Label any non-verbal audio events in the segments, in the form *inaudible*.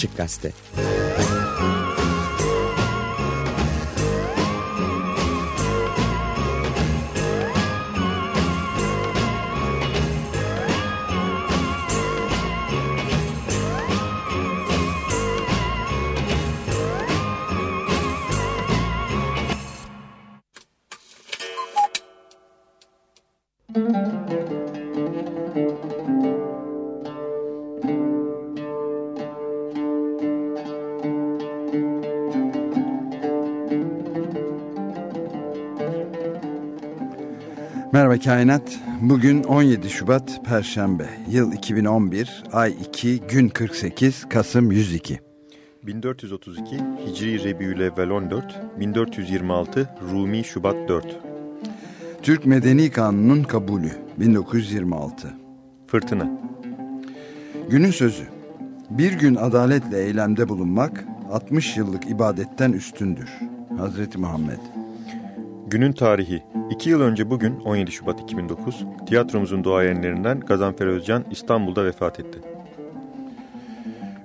Açık Gazete Merhaba Kainat. Bugün 17 Şubat Perşembe. Yıl 2011, ay 2, gün 48, Kasım 102. 1432 Hicri Rebiülevvel 14, 1426 Rumi Şubat 4. Türk Medeni Kanunu'nun kabulü 1926. Fırtına. Günün sözü. Bir gün adaletle eylemde bulunmak 60 yıllık ibadetten üstündür. Hazreti Muhammed. Günün tarihi. 2 yıl önce bugün 17 Şubat 2009 tiyatromuzun duayenlerinden Gazanfer Özcan İstanbul'da vefat etti.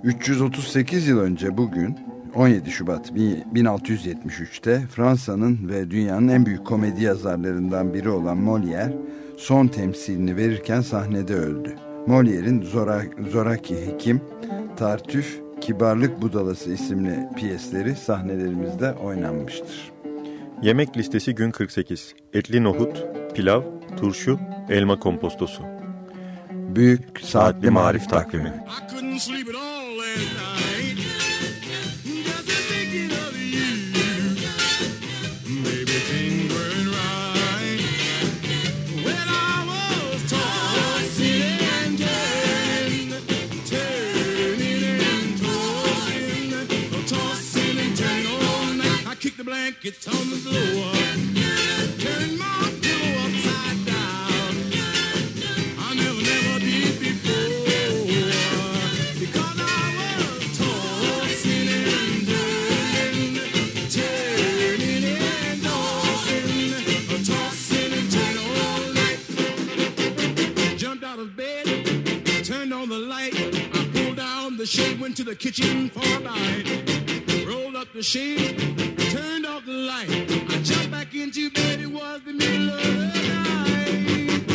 338 yıl önce bugün 17 Şubat 1673'te Fransa'nın ve dünyanın en büyük komedi yazarlarından biri olan Molière son temsilini verirken sahnede öldü. Molière'in Zorak, Zoraki Hekim, Tartüf, Kibarlık Budalası isimli piyesleri sahnelerimizde oynanmıştır. Yemek listesi gün 48. Etli nohut, pilav, turşu, elma kompostosu. Büyük Saatli Marif Takvimi. Blankets on the floor. Turn my pillow upside down. I never, never did before. Because I was tossing and turning, turning and tossing, tossing and turning all night. Jumped out of bed, turned on the light. I pulled down the shade, went to the kitchen for a bite. Rolled up the shade turned off the light. I jumped back into bed, it was the middle of the night.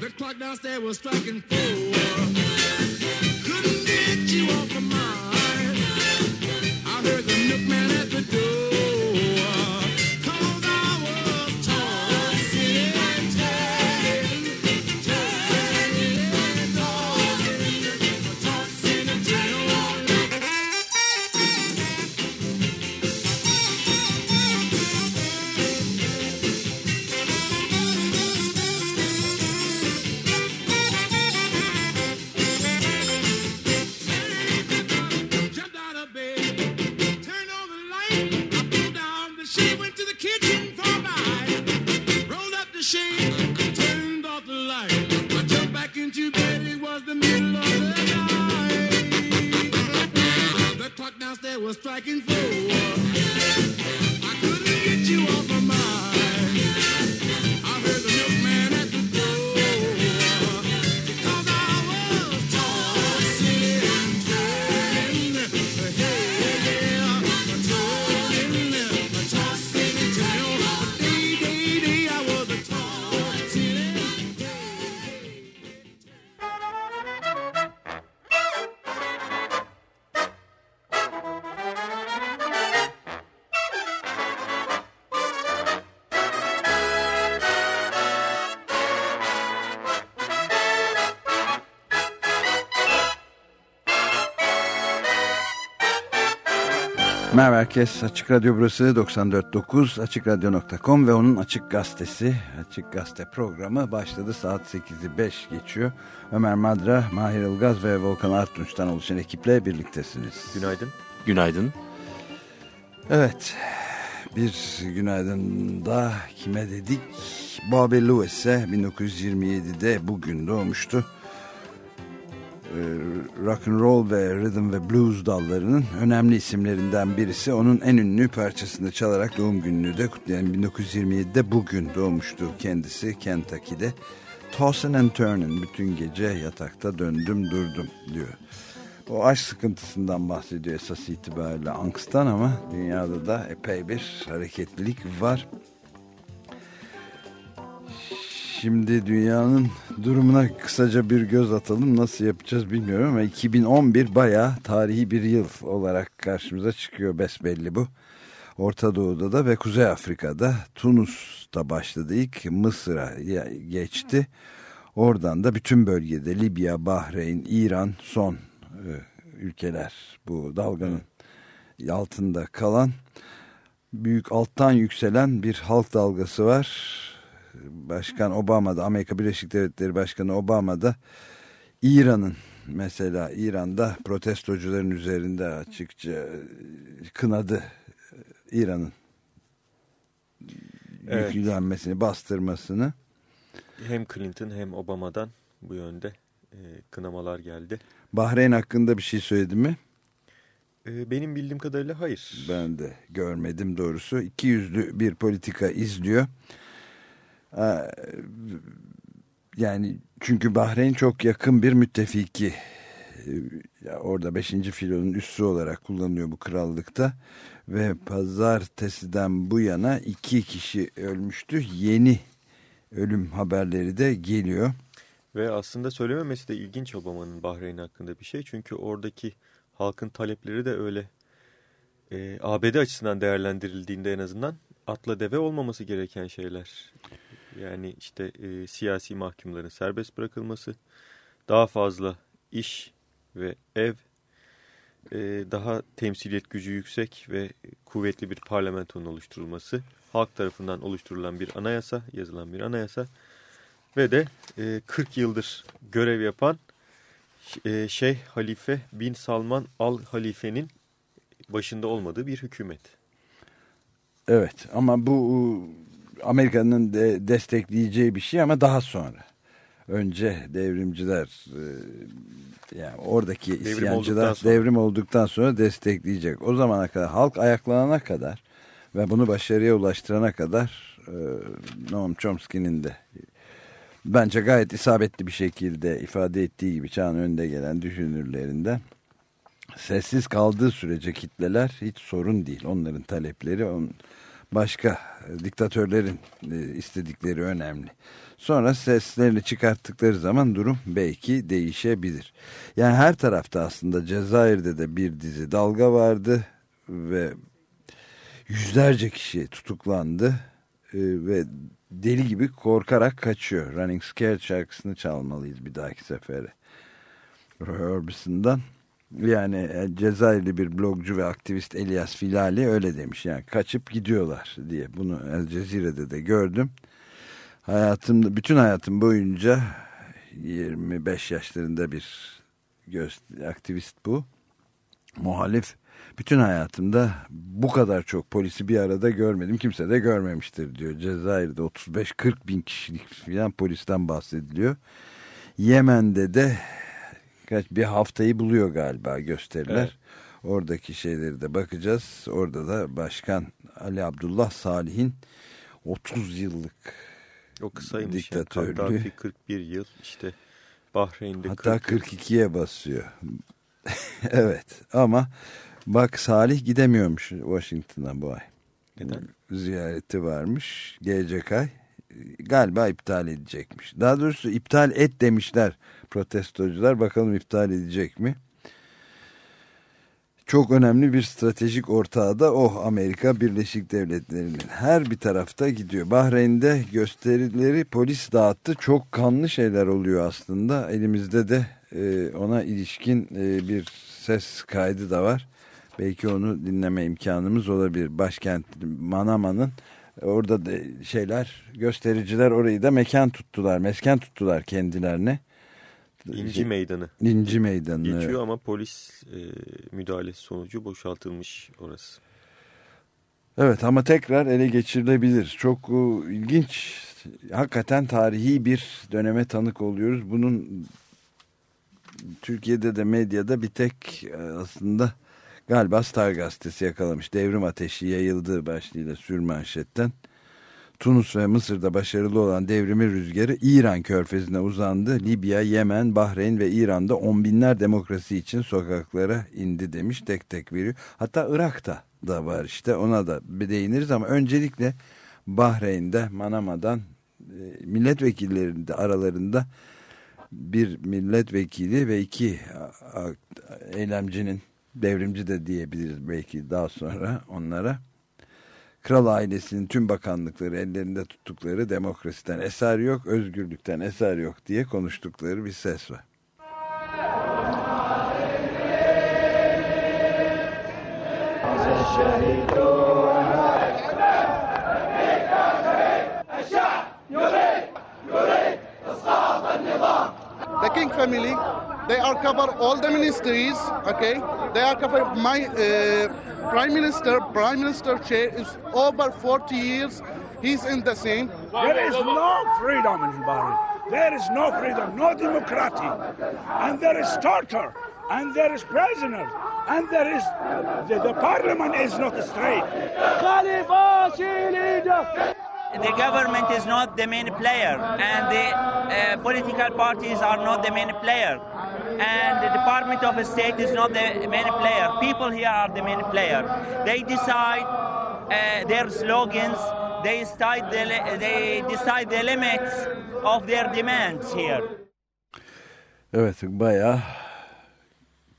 The clock downstairs was striking four. Couldn't get you off my mind. I heard the milkman at the door. Merhaba herkes. Açık Radyo burası 94.9 AçıkRadyo.com ve onun Açık Gazetesi, Açık Gazete programı başladı. Saat 8'i 5 geçiyor. Ömer Madra, Mahir Ilgaz ve Volkan Artunç'tan oluşan ekiple birliktesiniz. Günaydın. Günaydın. Evet, bir günaydın da kime dedik? Bobby Lewis'e 1927'de bugün doğmuştu. Ee, rock and roll ve rhythm ve blues dallarının önemli isimlerinden birisi. Onun en ünlü parçasını çalarak doğum gününü de kutlayan 1927'de bugün doğmuştu kendisi Kentucky'de. Tossing and turning bütün gece yatakta döndüm durdum diyor. o aşk sıkıntısından bahsediyor esas itibariyle angsttan ama dünyada da epey bir hareketlilik var. Şimdi dünyanın durumuna kısaca bir göz atalım. Nasıl yapacağız bilmiyorum ama 2011 bayağı tarihi bir yıl olarak karşımıza çıkıyor besbelli bu. Orta Doğu'da da ve Kuzey Afrika'da Tunus'ta başladı ilk Mısır'a geçti. Oradan da bütün bölgede Libya, Bahreyn, İran son e, ülkeler bu dalganın altında kalan büyük alttan yükselen bir halk dalgası var. Başkan Obama'da Amerika Birleşik Devletleri Başkanı Obama'da İran'ın mesela İran'da protestocuların üzerinde açıkça e, kınadı İran'ın Evet. yüklenmesini, bastırmasını. Hem Clinton hem Obama'dan bu yönde e, kınamalar geldi. Bahreyn hakkında bir şey söyledi mi? E, benim bildiğim kadarıyla hayır. Ben de görmedim doğrusu. İki yüzlü bir politika izliyor. Yani çünkü Bahreyn çok yakın bir müttefiki. Ee, Orada 5. filonun üssü olarak kullanılıyor bu krallıkta. Ve pazartesiden bu yana iki kişi ölmüştü. Yeni ölüm haberleri de geliyor. Ve aslında söylememesi de ilginç Obama'nın Bahreyn hakkında bir şey. Çünkü oradaki halkın talepleri de öyle e, ABD açısından değerlendirildiğinde en azından atla deve olmaması gereken şeyler. Yani işte e, siyasi mahkumların serbest bırakılması, daha fazla iş ve ev, e, daha temsiliyet gücü yüksek ve kuvvetli bir parlamentonun oluşturulması, halk tarafından oluşturulan bir anayasa, yazılan bir anayasa ve de e, 40 yıldır görev yapan e, Şeyh Halife bin Salman Al Halife'nin başında olmadığı bir hükümet. Evet ama bu Amerika'nın de destekleyeceği bir şey ama daha sonra. Önce devrimciler e, yani oradaki Devrim isyancılar olduktan sonra. devrim olduktan sonra destekleyecek. O zamana kadar halk ayaklanana kadar ve bunu başarıya ulaştırana kadar e, Noam Chomsky'nin de bence gayet isabetli bir şekilde ifade ettiği gibi çağın önde gelen düşünürlerinden sessiz kaldığı sürece kitleler hiç sorun değil. Onların talepleri on, başka diktatörlerin e, istedikleri önemli. Sonra seslerini çıkarttıkları zaman durum belki değişebilir. Yani her tarafta aslında Cezayir'de de bir dizi dalga vardı ve yüzlerce kişi tutuklandı e, ve deli gibi korkarak kaçıyor. Running Scared şarkısını çalmalıyız bir dahaki sefere. Roy Orbison'dan. Yani e, Cezayirli bir blogcu ve aktivist Elias Filali öyle demiş. Yani kaçıp gidiyorlar diye. Bunu El Cezire'de de gördüm. Hayatımda, bütün hayatım boyunca 25 yaşlarında bir aktivist bu. Muhalif. Bütün hayatımda bu kadar çok polisi bir arada görmedim. Kimse de görmemiştir diyor. Cezayir'de 35-40 bin kişilik filan polisten bahsediliyor. Yemen'de de kaç bir haftayı buluyor galiba gösteriler. Evet. Oradaki şeyleri de bakacağız. Orada da Başkan Ali Abdullah Salih'in 30 yıllık O kısaymış. Diktatörlüğü. Kaddafi 41 yıl işte Bahreyn'de hatta 40 yıl. 42'ye basıyor. *laughs* evet ama bak Salih gidemiyormuş Washington'a bu ay. Neden? Ziyareti varmış gelecek ay. Galiba iptal edecekmiş. Daha doğrusu iptal et demişler protestocular. Bakalım iptal edecek mi? Çok önemli bir stratejik ortağı da o Amerika Birleşik Devletleri'nin. Her bir tarafta gidiyor. Bahreyn'de gösterileri polis dağıttı. Çok kanlı şeyler oluyor aslında. Elimizde de e, ona ilişkin e, bir ses kaydı da var. Belki onu dinleme imkanımız olabilir. Başkent Manama'nın orada da şeyler göstericiler orayı da mekan tuttular. Mesken tuttular kendilerine. İnci Meydanı İnci Meydanı. geçiyor ama polis e, müdahalesi sonucu boşaltılmış orası. Evet ama tekrar ele geçirilebilir. Çok e, ilginç. Hakikaten tarihi bir döneme tanık oluyoruz. Bunun Türkiye'de de medyada bir tek e, aslında galiba Star gazetesi yakalamış. Devrim ateşi yayıldığı başlığıyla sürmanşetten. Tunus ve Mısır'da başarılı olan devrimin rüzgarı İran körfezine uzandı. Libya, Yemen, Bahreyn ve İran'da on binler demokrasi için sokaklara indi demiş tek tek veriyor. Hatta Irak'ta da var işte ona da değiniriz ama öncelikle Bahreyn'de Manama'dan e, milletvekilleri de aralarında bir milletvekili ve iki eylemcinin devrimci de diyebiliriz belki daha sonra onlara kral ailesinin tüm bakanlıkları ellerinde tuttukları demokrasiden eser yok, özgürlükten eser yok diye konuştukları bir ses var. the king family they are cover all the ministries okay they are cover my uh, prime minister prime minister chair is over 40 years he's in the same There is no freedom in Bahrain. There is no freedom, no democracy. And there is torture, and there is prisoners, and there is the, the parliament is not straight. The government is not the main player, and the uh, political parties are not the main player, and the Department of State is not the main player. People here are the main player. They decide uh, their slogans. They decide the they decide the limits of their demands here. Evet bayağı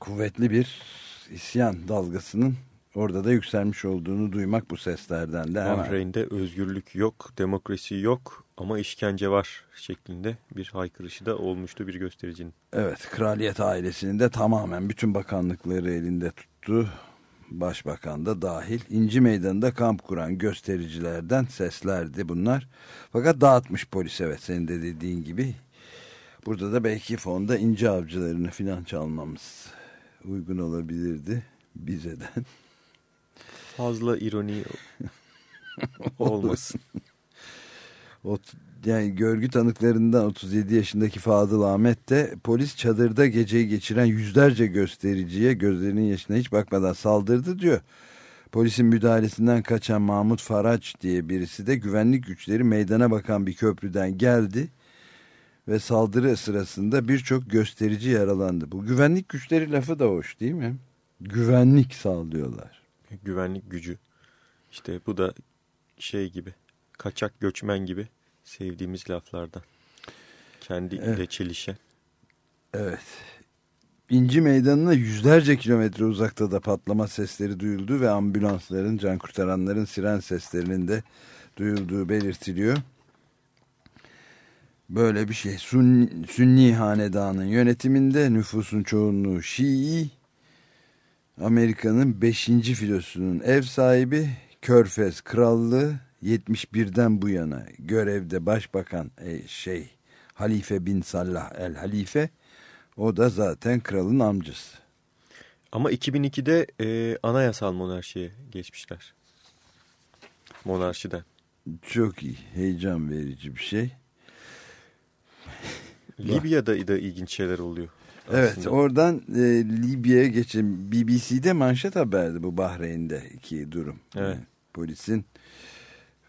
kuvvetli bir isyan dalgasının orada da yükselmiş olduğunu duymak bu seslerden de. Bahreyn'de özgürlük yok, demokrasi yok ama işkence var şeklinde bir haykırışı da olmuştu bir göstericinin. Evet kraliyet ailesinin de tamamen bütün bakanlıkları elinde tuttu. Başbakan da dahil. İnci Meydanı'nda kamp kuran göstericilerden seslerdi bunlar. Fakat dağıtmış polis evet senin de dediğin gibi. Burada da belki fonda inci avcılarını filan çalmamız uygun olabilirdi bizeden. Fazla ironi *laughs* olmasın. Ot- yani görgü tanıklarından 37 yaşındaki Fadıl Ahmet de polis çadırda geceyi geçiren yüzlerce göstericiye gözlerinin yaşına hiç bakmadan saldırdı diyor. Polisin müdahalesinden kaçan Mahmut Faraç diye birisi de güvenlik güçleri meydana bakan bir köprüden geldi ve saldırı sırasında birçok gösterici yaralandı. Bu güvenlik güçleri lafı da hoş değil mi? Güvenlik sağlıyorlar. Güvenlik gücü. İşte bu da şey gibi, kaçak göçmen gibi sevdiğimiz laflardan. Kendiyle Evet. çelişen. Evet. İnci Meydanı'na yüzlerce kilometre uzakta da patlama sesleri duyuldu ve ambulansların, can kurtaranların siren seslerinin de duyulduğu belirtiliyor. Böyle bir şey. Sunni, Sünni hanedanın yönetiminde nüfusun çoğunluğu Şii, Amerika'nın 5. filosunun ev sahibi Körfez Krallığı 71'den bu yana görevde başbakan e, şey Halife bin Sallah el Halife o da zaten kralın amcası. Ama 2002'de e, anayasal monarşiye geçmişler. Monarşiden. Çok iyi, heyecan verici bir şey. *laughs* Libya'da da ilginç şeyler oluyor. Evet, aslında. oradan e, Libya'ya geçin. BBC'de manşet haberdi bu Bahreyn'deki durum. Evet. Yani polisin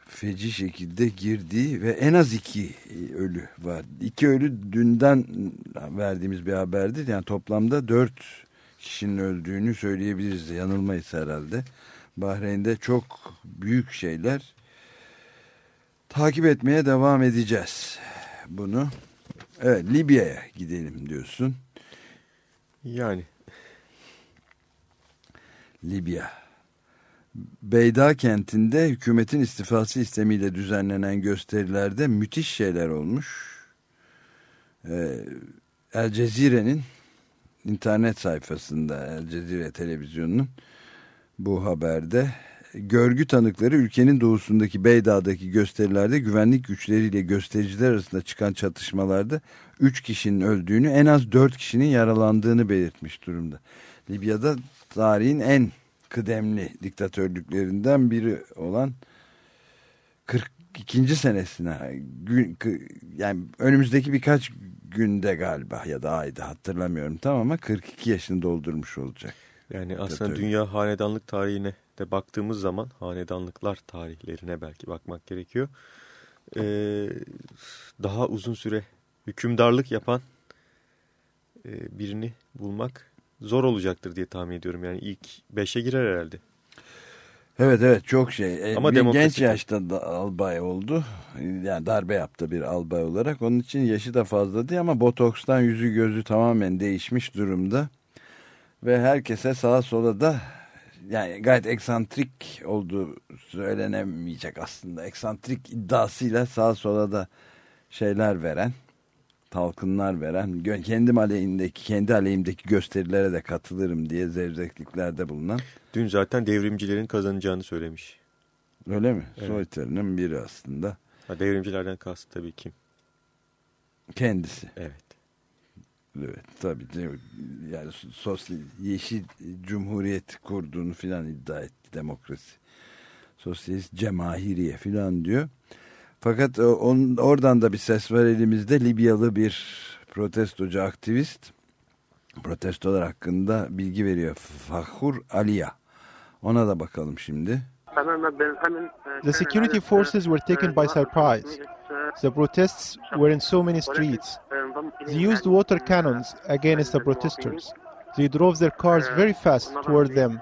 feci şekilde girdiği ve en az iki e, ölü var. İki ölü dünden verdiğimiz bir haberdi. Yani toplamda dört kişinin öldüğünü söyleyebiliriz. Yanılmayız herhalde. Bahreyn'de çok büyük şeyler takip etmeye devam edeceğiz. Bunu evet Libya'ya gidelim diyorsun. Yani Libya. Beyda kentinde hükümetin istifası istemiyle düzenlenen gösterilerde müthiş şeyler olmuş. Ee, El Cezire'nin internet sayfasında El Cezire televizyonunun bu haberde görgü tanıkları ülkenin doğusundaki Beyda'daki gösterilerde güvenlik güçleriyle göstericiler arasında çıkan çatışmalarda 3 kişinin öldüğünü en az 4 kişinin yaralandığını belirtmiş durumda. Libya'da tarihin en kıdemli diktatörlüklerinden biri olan 42. senesine gün, yani önümüzdeki birkaç günde galiba ya da ayda hatırlamıyorum tam ama 42 yaşını doldurmuş olacak. yani aslında dünya hanedanlık tarihine de baktığımız zaman hanedanlıklar tarihlerine belki bakmak gerekiyor. e, daha uzun süre hükümdarlık yapan e, birini bulmak zor olacaktır diye tahmin ediyorum. Yani ilk beşe girer herhalde. Evet evet çok şey. E, Ama bir demokrasi genç yaşta da albay oldu. Yani darbe yaptı bir albay olarak. Onun için yaşı da fazla değil ama botokstan yüzü gözü tamamen değişmiş durumda. Ve herkese sağa sola da yani gayet eksantrik olduğu söylenemeyecek aslında. Eksantrik iddiasıyla sağa sola da şeyler veren, talkınlar veren, kendim aleyhindeki, kendi aleyhimdeki gösterilere de katılırım diye zevzekliklerde bulunan. Dün zaten devrimcilerin kazanacağını söylemiş. Öyle mi? Evet. Soytarının biri aslında. Ha, devrimcilerden kastı tabii kim? Kendisi. Evet. Evet tabii. Yani sosyal, yeşil cumhuriyet kurduğunu filan iddia etti demokrasi. Sosyalist cemahiriye filan diyor. Fakat o- onun, oradan da bir ses var elimizde. Libyalı bir protestocu aktivist protestolar hakkında bilgi veriyor. Fahur Aliya. Ona da bakalım şimdi. The security forces were taken by surprise. The protests were in so many streets. They used water cannons against the protesters. They drove their cars very fast toward them.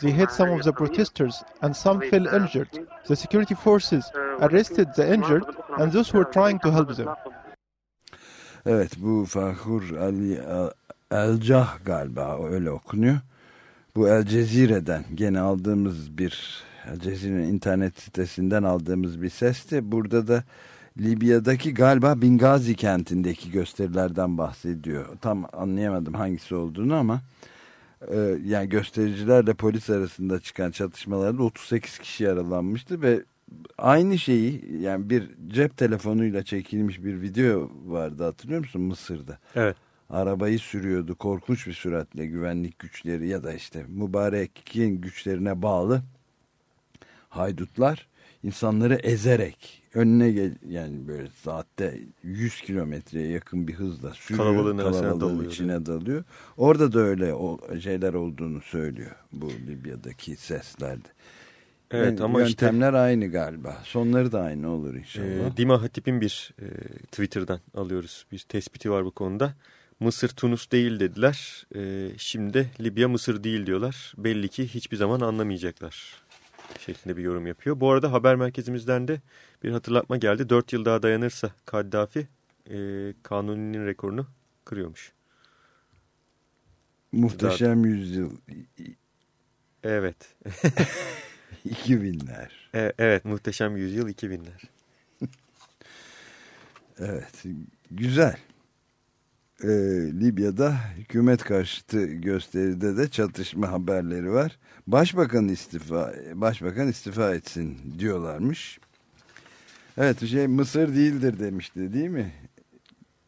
They hit some of the protesters and some fell injured. The security forces arrested the injured and those who were trying to help them. Evet bu Fahur Ali Elcah galiba öyle okunuyor. Bu El Cezire'den gene aldığımız bir El Cezire'nin internet sitesinden aldığımız bir sesti. Burada da Libya'daki galiba Bingazi kentindeki gösterilerden bahsediyor. Tam anlayamadım hangisi olduğunu ama e, yani göstericilerle polis arasında çıkan çatışmalarda 38 kişi yaralanmıştı ve aynı şeyi yani bir cep telefonuyla çekilmiş bir video vardı hatırlıyor musun Mısır'da? Evet. Arabayı sürüyordu korkunç bir süratle güvenlik güçleri ya da işte mübarekin güçlerine bağlı haydutlar insanları ezerek önüne gel yani böyle saatte 100 kilometreye yakın bir hızla sürüyor. Kalabalığın kalabalığın dalıyor. içine dalıyor. Orada da öyle o şeyler olduğunu söylüyor bu Libya'daki seslerde. Evet Yani ama işte yöntemler aynı galiba. Sonları da aynı olur inşallah. e, Dima Hatip'in bir e, Twitter'dan alıyoruz. Bir tespiti var bu konuda. Mısır Tunus değil dediler. E, şimdi Libya Mısır değil diyorlar. Belli ki hiçbir zaman anlamayacaklar şeklinde bir yorum yapıyor. Bu arada haber merkezimizden de bir hatırlatma geldi. 4 yıl daha dayanırsa Kaddafi e, Kanuni'nin rekorunu kırıyormuş. Muhteşem yüzyıl Evet. *laughs* 2000'ler. E, evet muhteşem yüzyıl 2000'ler. Evet, güzel. Ee, Libya'da hükümet karşıtı gösteride de çatışma haberleri var. Başbakan istifa, başbakan istifa etsin diyorlarmış. Evet, şey Mısır değildir demişti, değil mi?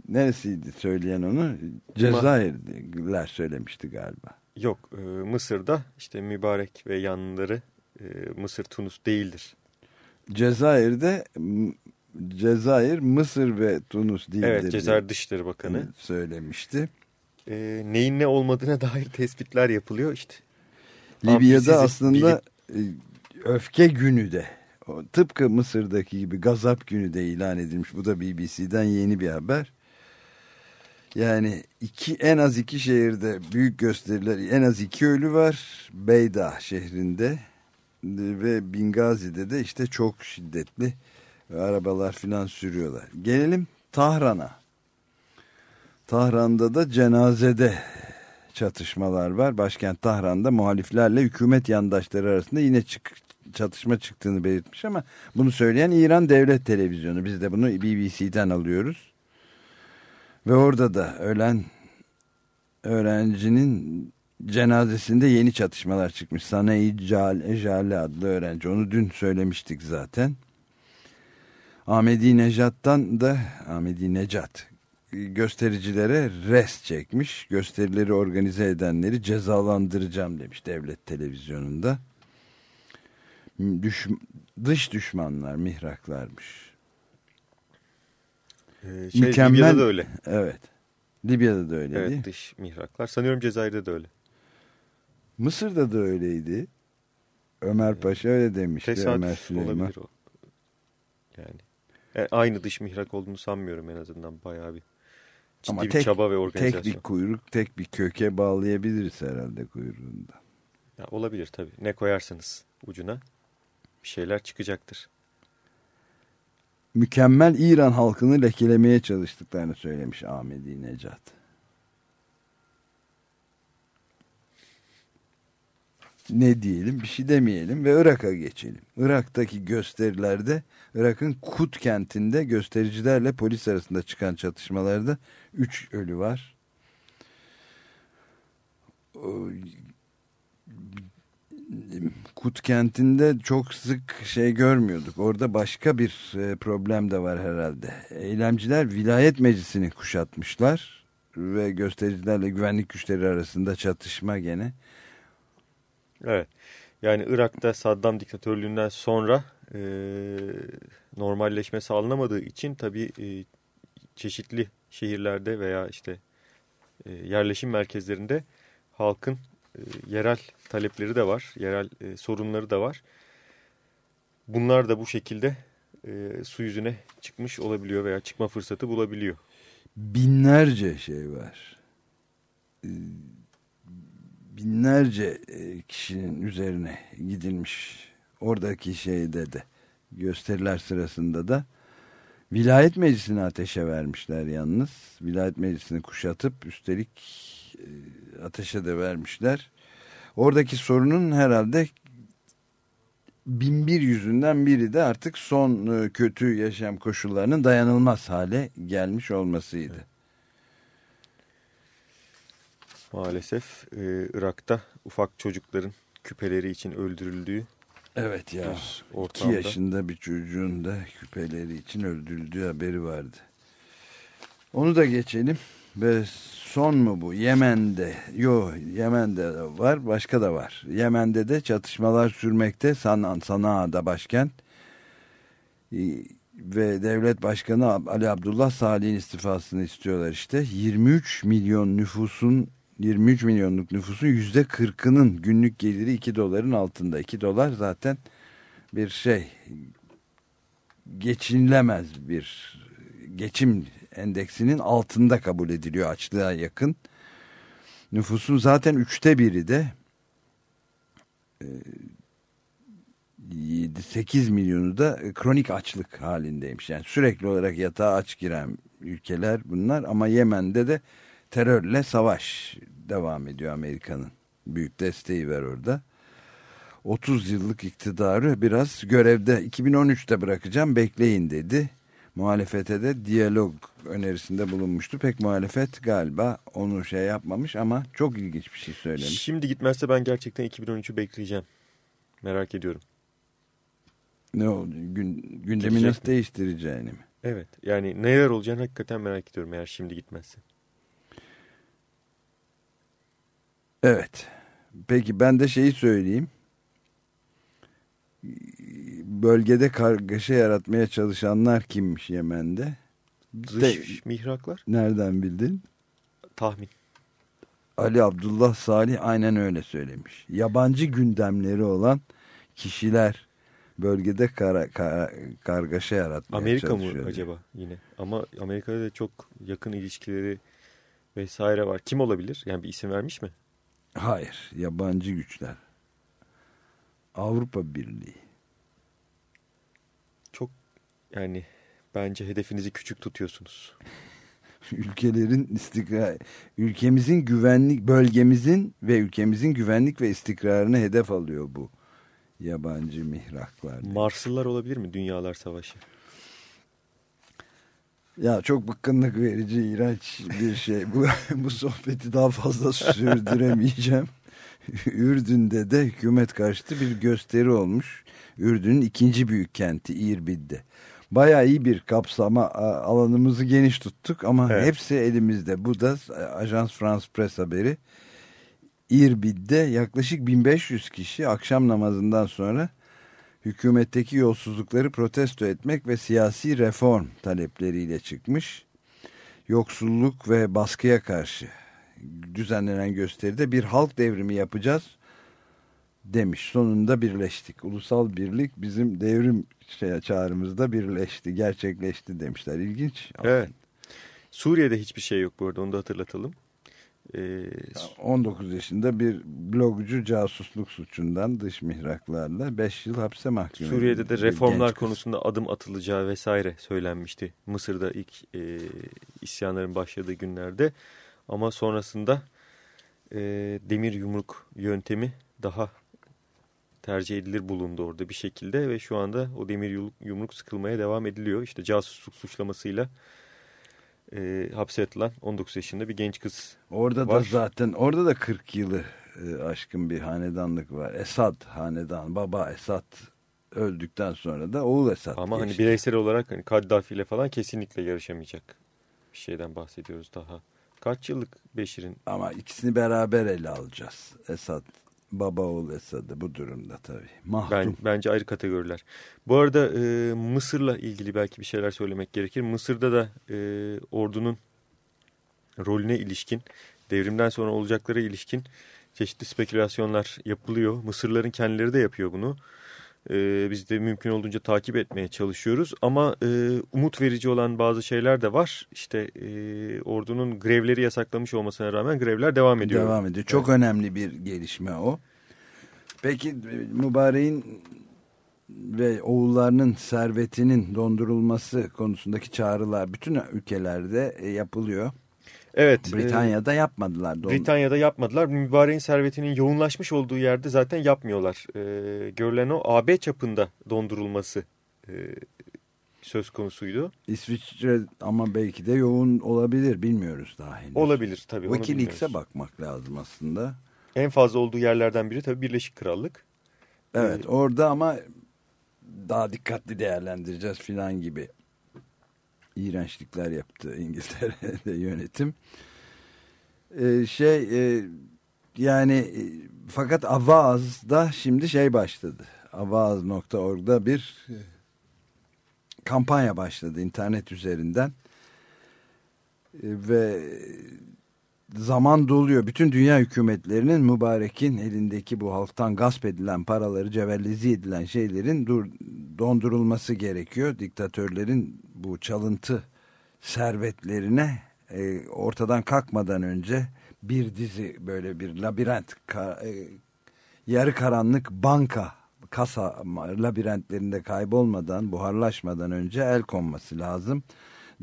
Neresiydi söyleyen onu? Cezayir'ler söylemişti galiba. Yok e, Mısır'da işte mübarek ve yanlıları e, Mısır Tunus değildir. Cezayir'de Cezayir, Mısır ve Tunus değildir. Evet Cezayir Dışişleri Bakanı. söylemişti. E, neyin ne olmadığına *laughs* dair tespitler yapılıyor işte. Libya'da aslında e, öfke günü de tıpkı Mısır'daki gibi gazap günü de ilan edilmiş. Bu da BBC'den yeni bir haber. Yani iki en az iki şehirde büyük gösteriler en az iki ölü var. Beyda şehrinde ve Bingazi'de de işte çok şiddetli arabalar filan sürüyorlar. Gelelim Tahran'a. Tahran'da da cenazede çatışmalar var. Başkent Tahran'da muhaliflerle hükümet yandaşları arasında yine çık, çatışma çıktığını belirtmiş ama bunu söyleyen İran Devlet Televizyonu. Biz de bunu BBC'den alıyoruz. Ve orada da ölen öğrencinin cenazesinde yeni çatışmalar çıkmış. Sanayi Ejale adlı öğrenci. Onu dün söylemiştik zaten. Ahmedi Necat'tan da Ahmedi Necat göstericilere rest çekmiş. Gösterileri organize edenleri cezalandıracağım demiş devlet televizyonunda. Düş, dış düşmanlar, mihraklarmış. E, şey, Mükemmel. Libya'da da öyle. Evet. Libya'da da öyle Evet değil. dış mihraklar. Sanıyorum Cezayir'de de öyle. Mısır'da da öyleydi. Ömer Paşa öyle demişti. Ömer Tesadüf Süleyman. olabilir o. Yani E, aynı dış mihrak olduğunu sanmıyorum en azından bayağı bir ciddi Ama bir tek, çaba ve organizasyon. tek bir kuyruk, tek bir köke bağlayabiliriz herhalde kuyruğunda. Ya, olabilir tabii. Ne koyarsanız ucuna bir şeyler çıkacaktır. Mükemmel İran halkını lekelemeye çalıştıklarını söylemiş Ahmedi Necat. Ne diyelim bir şey demeyelim ve Irak'a geçelim. Irak'taki gösterilerde Irak'ın Kut kentinde göstericilerle polis arasında çıkan çatışmalarda 3 ölü var. O- Kut kentinde çok sık şey görmüyorduk. Orada başka bir e, problem de var herhalde. Eylemciler vilayet meclisini kuşatmışlar ve göstericilerle güvenlik güçleri arasında çatışma gene. Evet. Yani Irak'ta Saddam diktatörlüğünden sonra e, normalleşme sağlanamadığı için tabii e, çeşitli şehirlerde veya işte e, yerleşim merkezlerinde halkın e, yerel talepleri de var, yerel e, sorunları da var. Bunlar da bu şekilde e, su yüzüne çıkmış olabiliyor veya çıkma fırsatı bulabiliyor. Binlerce şey var. Ee, Binlerce e, kişinin üzerine gidilmiş. Oradaki şeyde de gösteriler sırasında da vilayet meclisini ateşe vermişler yalnız. Vilayet meclisini kuşatıp üstelik e, ateşe de vermişler. Oradaki sorunun herhalde bin yüzünden biri de artık son e, kötü yaşam koşullarının dayanılmaz hale gelmiş olmasıydı. Maalesef e, Irak'ta ufak çocukların küpeleri için öldürüldüğü Evet ya. bir 2 ortamda. yaşında bir çocuğun da küpeleri için öldürüldüğü haberi vardı. Onu da geçelim. Ve son mu bu? Yemen'de. Yo Yemen'de var. Başka da var. Yemen'de de çatışmalar sürmekte. Sana, Sana'da başkent. Ve devlet başkanı Ali Abdullah Salih'in istifasını istiyorlar işte. 23 milyon nüfusun 23 milyonluk nüfusun yüzde 40'ının günlük geliri 2 doların altında. 2 dolar zaten bir şey geçinilemez bir geçim endeksinin altında kabul ediliyor açlığa yakın. Nüfusun zaten üçte biri de 7-8 milyonu da kronik açlık halindeymiş. Yani sürekli olarak yatağa aç giren ülkeler bunlar ama Yemen'de de terörle savaş devam ediyor Amerika'nın. Büyük desteği var orada. 30 yıllık iktidarı biraz görevde 2013'te bırakacağım bekleyin dedi. Muhalefete de diyalog önerisinde bulunmuştu. Pek muhalefet galiba onu şey yapmamış ama çok ilginç bir şey söylemiş. Şimdi gitmezse ben gerçekten 2013'ü bekleyeceğim. Merak ediyorum. Ne oldu? Gün, gündemi Gidecek nasıl mi? değiştireceğini mi? Evet yani neler olacağını hakikaten merak ediyorum eğer şimdi gitmezse. Evet. Peki ben de şeyi söyleyeyim. Bölgede kargaşa yaratmaya çalışanlar kimmiş Yemen'de? Dış De- mihraklar Nereden bildin? tahmin. Ali Abdullah Salih aynen öyle söylemiş. Yabancı gündemleri olan kişiler bölgede kara, kara- kargaşa yaratmaya Amerika mı çalışıyor. diyor. acaba yine? Ama Amerika'da da çok yakın ilişkileri vesaire var. Kim olabilir? Yani bir isim vermiş mi? Hayır, yabancı güçler. Avrupa Birliği. Çok yani bence hedefinizi küçük tutuyorsunuz. *laughs* ülkelerin istikrar ülkemizin güvenlik bölgemizin ve ülkemizin güvenlik ve istikrarını hedef alıyor bu yabancı mihraklar. Marslılar olabilir mi? Dünyalar Savaşı. Ya çok bıkkınlık verici, iğrenç bir şey. Bu, *laughs* bu sohbeti daha fazla sürdüremeyeceğim. *laughs* Ürdün'de de hükümet karşıtı bir gösteri olmuş. Ürdün'ün ikinci büyük kenti İrbid'de. Bayağı iyi bir kapsama alanımızı geniş tuttuk ama Evet. hepsi elimizde. Bu da e, Ajans France Press haberi. İrbid'de yaklaşık 1500 kişi akşam namazından sonra hükümetteki yolsuzlukları protesto etmek ve siyasi reform talepleriyle çıkmış. Yoksulluk ve baskıya karşı düzenlenen gösteride bir halk devrimi yapacağız. demiş. Sonunda birleştik. Ulusal birlik bizim devrim şey, çağrımızda birleşti, gerçekleşti demişler. İlginç. Evet. Suriye'de hiçbir şey yok bu arada onu da hatırlatalım. Ee, 19 yaşında bir blogcu casusluk suçundan dış mihraklarla 5 yıl hapse mahkum Suriye'de edildi. de Bir reformlar konusunda adım atılacağı vesaire söylenmişti. Mısır'da ilk e, isyanların başladığı günlerde. Ama sonrasında e, demir yumruk yöntemi daha tercih edilir bulundu orada bir şekilde. Ve şu anda o demir yumruk sıkılmaya devam ediliyor. İşte casusluk suçlamasıyla e, hapse atılan 19 yaşında bir genç kız Orada var. da zaten orada da 40 yılı e, aşkın bir hanedanlık var. Esad hanedan, baba Esad öldükten sonra da oğul Esad Ama hani geçti. bireysel olarak hani Kaddafi ile falan kesinlikle yarışamayacak bir şeyden bahsediyoruz daha. Kaç yıllık Beşir'in Ama ikisini beraber ele alacağız. Esad, baba oğul Esad'ı bu durumda tabii. Mahtum. ben, bence ayrı kategoriler. Bu arada e, Mısır'la ilgili belki bir şeyler söylemek gerekir. Mısır'da da e, ordunun rolüne ilişkin, devrimden sonra olacaklara ilişkin çeşitli spekülasyonlar yapılıyor. Mısırların kendileri de yapıyor bunu. E, biz de mümkün olduğunca takip etmeye çalışıyoruz. Ama e, umut verici olan bazı şeyler de var. İşte e, ordunun grevleri yasaklamış olmasına rağmen grevler devam ediyor. Devam ediyor. Çok önemli bir gelişme o. Peki e, mübareğin ve oğullarının servetinin dondurulması konusundaki çağrılar bütün ülkelerde e, yapılıyor. Evet. e, Britanya'da yapmadılar. Don- Britanya'da yapmadılar. Mübareğin servetinin yoğunlaşmış olduğu yerde zaten yapmıyorlar. Ee, görülen o AB çapında dondurulması e, söz konusuydu. İsviçre ama belki de yoğun olabilir bilmiyoruz daha henüz. Olabilir tabii. Wikileaks'e bakmak lazım aslında. En fazla olduğu yerlerden biri tabii Birleşik Krallık. Evet orada ama daha dikkatli değerlendireceğiz filan gibi iğrençlikler yaptı *laughs* İngiltere'de yönetim. Ee, şey e, yani e, fakat Avaz'da şimdi şey başladı. Avaz.org'da bir kampanya başladı internet üzerinden. E, ve zaman doluyor. Bütün dünya hükümetlerinin mübarekin elindeki bu halktan gasp edilen paraları, cevellezi edilen şeylerin dur, dondurulması gerekiyor. Diktatörlerin bu çalıntı servetlerine e, ortadan kalkmadan önce bir dizi böyle bir labirent, ka- e, yarı karanlık banka, kasa labirentlerinde kaybolmadan, buharlaşmadan önce el konması lazım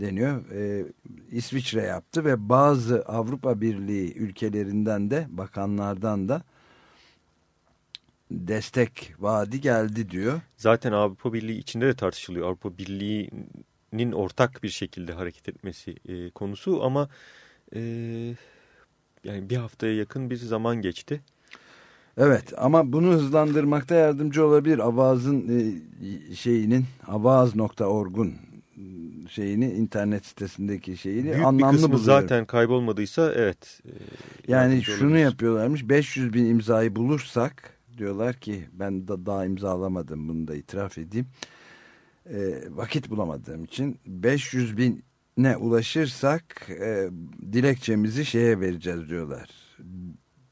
deniyor. Ee, İsviçre yaptı ve bazı Avrupa Birliği ülkelerinden de bakanlardan da destek vaadi geldi diyor. Zaten Avrupa Birliği içinde de tartışılıyor. Avrupa Birliği'nin ortak bir şekilde hareket etmesi e, konusu ama e, yani bir haftaya yakın bir zaman geçti. Evet ama bunu hızlandırmakta yardımcı olabilir. Avaz'ın e, şeyinin avaz.org'un şeyini internet sitesindeki şeyini Büyük bir anlamlı kısmı buluyorum. zaten kaybolmadıysa evet. e, Yani şunu olabilir. yapıyorlarmış 500 bin imzayı bulursak diyorlar ki ben da daha imzalamadım bunu da itiraf edeyim. E, vakit bulamadığım için 500 bine ulaşırsak e, dilekçemizi şeye vereceğiz diyorlar.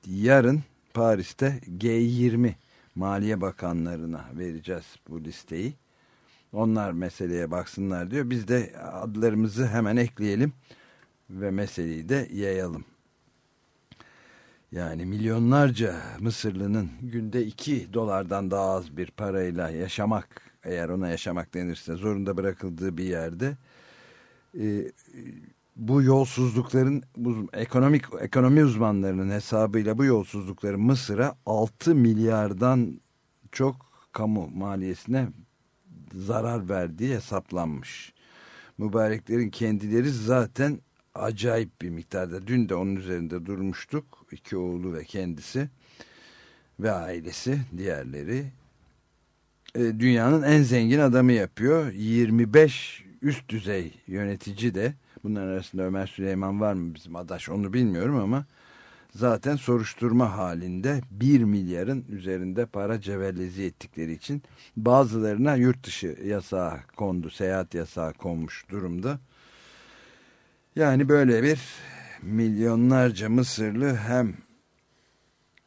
Yarın Paris'te G20 Maliye Bakanlarına vereceğiz bu listeyi. Onlar meseleye baksınlar diyor. Biz de adlarımızı hemen ekleyelim ve meseleyi de yayalım. Yani milyonlarca Mısırlı'nın günde 2 dolardan daha az bir parayla yaşamak, eğer ona yaşamak denirse zorunda bırakıldığı bir yerde e, bu yolsuzlukların ekonomik ekonomi uzmanlarının hesabıyla bu yolsuzlukların Mısır'a 6 milyardan çok kamu maliyesine zarar verdiği hesaplanmış. Mübareklerin kendileri zaten acayip bir miktarda. Dün de onun üzerinde durmuştuk. İki oğlu ve kendisi ve ailesi diğerleri. E, dünyanın en zengin adamı yapıyor. 25 üst düzey yönetici de bunların arasında Ömer Süleyman var mı bizim adaş onu bilmiyorum ama zaten soruşturma halinde 1 milyarın üzerinde para cevellezi ettikleri için bazılarına yurt dışı yasağı kondu, seyahat yasağı konmuş durumda. Yani böyle bir milyonlarca Mısırlı hem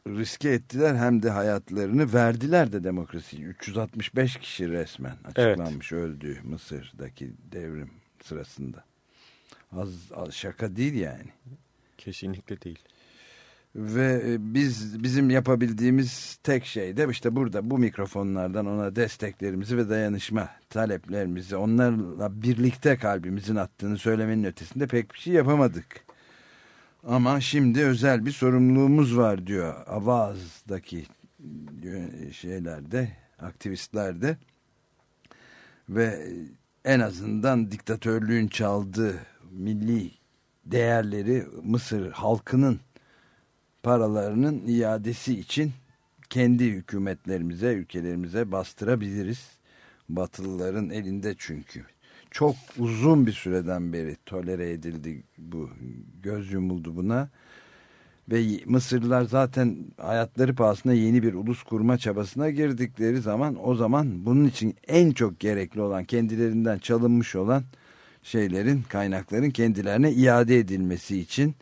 riske ettiler hem de hayatlarını verdiler de demokrasiyi. 365 kişi resmen açıklanmış öldüğü Mısır'daki devrim sırasında. Az, az şaka değil yani. Kesinlikle değil. Ve e, biz bizim yapabildiğimiz tek şey de işte burada bu mikrofonlardan ona desteklerimizi ve dayanışma taleplerimizi onlarla birlikte kalbimizin attığını söylemenin ötesinde pek bir şey yapamadık. Ama şimdi özel bir sorumluluğumuz var diyor Avaz'daki şeylerde, aktivistlerde ve en azından diktatörlüğün çaldığı milli değerleri Mısır halkının paralarının iadesi için kendi hükümetlerimize, ülkelerimize bastırabiliriz. Batılıların elinde çünkü. Çok uzun bir süreden beri tolere edildi bu, göz yumuldu buna. Ve Mısırlılar zaten hayatları pahasına yeni bir ulus kurma çabasına girdikleri zaman o zaman bunun için en çok gerekli olan kendilerinden çalınmış olan şeylerin kaynakların kendilerine iade edilmesi için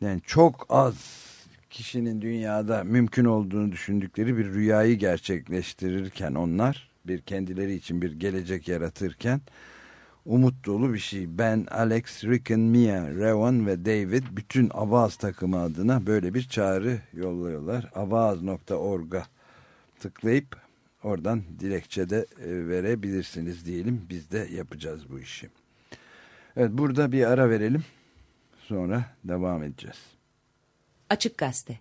yani çok az kişinin dünyada mümkün olduğunu düşündükleri bir rüyayı gerçekleştirirken onlar bir kendileri için bir gelecek yaratırken umut dolu bir şey. Ben, Alex, Rickon, Mia, Revan ve David bütün Avaz takımı adına böyle bir çağrı yolluyorlar. Avaz.org'a tıklayıp oradan dilekçede e, verebilirsiniz diyelim. Biz de yapacağız bu işi. Evet burada bir ara verelim. Sonra devam edeceğiz. Açık Gazete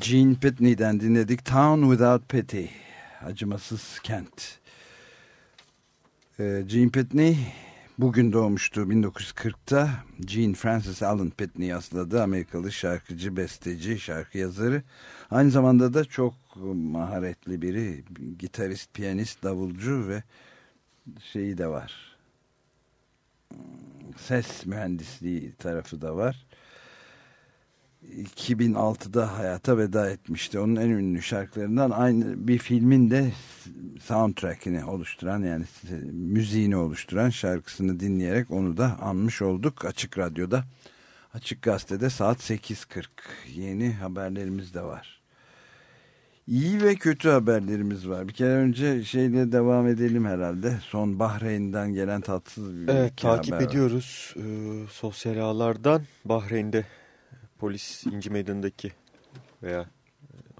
Gene Pitney'den dinledik. Town Without Pity acımasız kent. Ee, Gene Pitney bugün doğmuştu 1940'ta Gene Francis Allen Pitney yasladı Amerikalı şarkıcı besteci şarkı yazarı. Aynı zamanda da çok maharetli biri gitarist piyanist davulcu ve şeyi de var. Ses mühendisliği tarafı da var. 2006'da hayata veda etmişti. Onun en ünlü şarkılarından aynı bir filmin de soundtrack'ini oluşturan yani müziğini oluşturan şarkısını dinleyerek onu da anmış olduk Açık Radyo'da. Açık Gazete'de saat 8.40 yeni haberlerimiz de var. İyi ve kötü haberlerimiz var. Bir kere önce şeyle devam edelim herhalde. Son Bahreyn'den gelen tatsız bir Evet takip haber var. ediyoruz. Ee, sosyal ağlardan Bahreyn'de polis İnci Meydanı'ndaki veya e,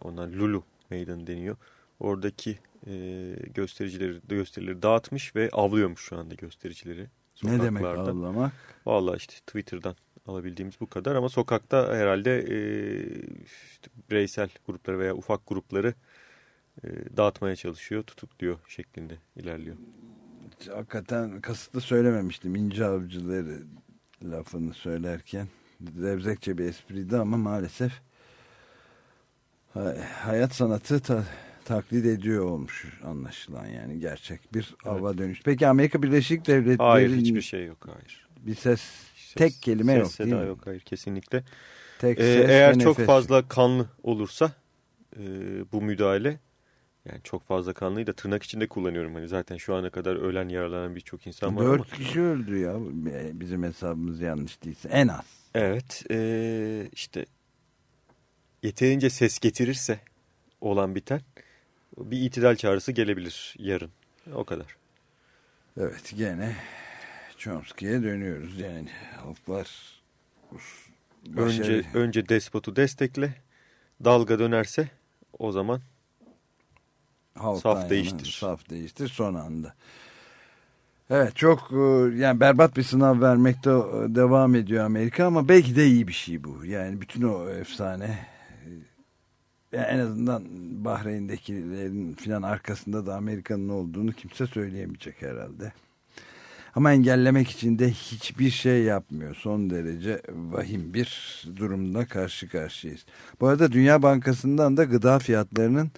ona Lulu Meydanı deniyor. Oradaki e, göstericileri, gösterileri dağıtmış ve avlıyormuş şu anda göstericileri. Ne demek sokaklarda. avlamak? Vallahi işte Twitter'dan alabildiğimiz bu kadar ama sokakta herhalde e, işte bireysel grupları veya ufak grupları e, dağıtmaya çalışıyor, tutukluyor şeklinde ilerliyor. Hakikaten kasıtlı söylememiştim. İnce avcıları lafını söylerken. Zevzekçe bir espriydi ama maalesef hay- hayat sanatı ta- taklit ediyor olmuş anlaşılan yani gerçek bir ava dönüş. Peki Amerika Birleşik Devletleri'nin Hayır hiçbir şey yok hayır. bir ses, tek kelime Ses yok seda değil mi? yok hayır kesinlikle. Tek Ee, ses eğer çok nefes. fazla kanlı olursa e, bu müdahale yani çok fazla kanlıyı da tırnak içinde kullanıyorum. Hani zaten şu ana kadar ölen yaralanan birçok insan var. Dört kişi öldü ya bizim hesabımız yanlış değilse en az. Evet e, işte yeterince ses getirirse olan biten bir itidal çağrısı gelebilir yarın. O kadar. Evet gene Chomsky'ye dönüyoruz yani halklar Önce, başarı- önce despotu destekle dalga dönerse o zaman Halktan Saf değiştir. Saf değiştir son anda. Evet çok e, yani berbat bir sınav vermekte e, devam ediyor Amerika ama belki de iyi bir şey bu. Yani bütün o efsane e, yani en azından Bahreyn'dekilerin filan arkasında da Amerika'nın olduğunu kimse söyleyemeyecek herhalde. Ama engellemek için de hiçbir şey yapmıyor. Son derece vahim bir durumda karşı karşıyayız. Bu arada Dünya Bankası'ndan da gıda fiyatlarının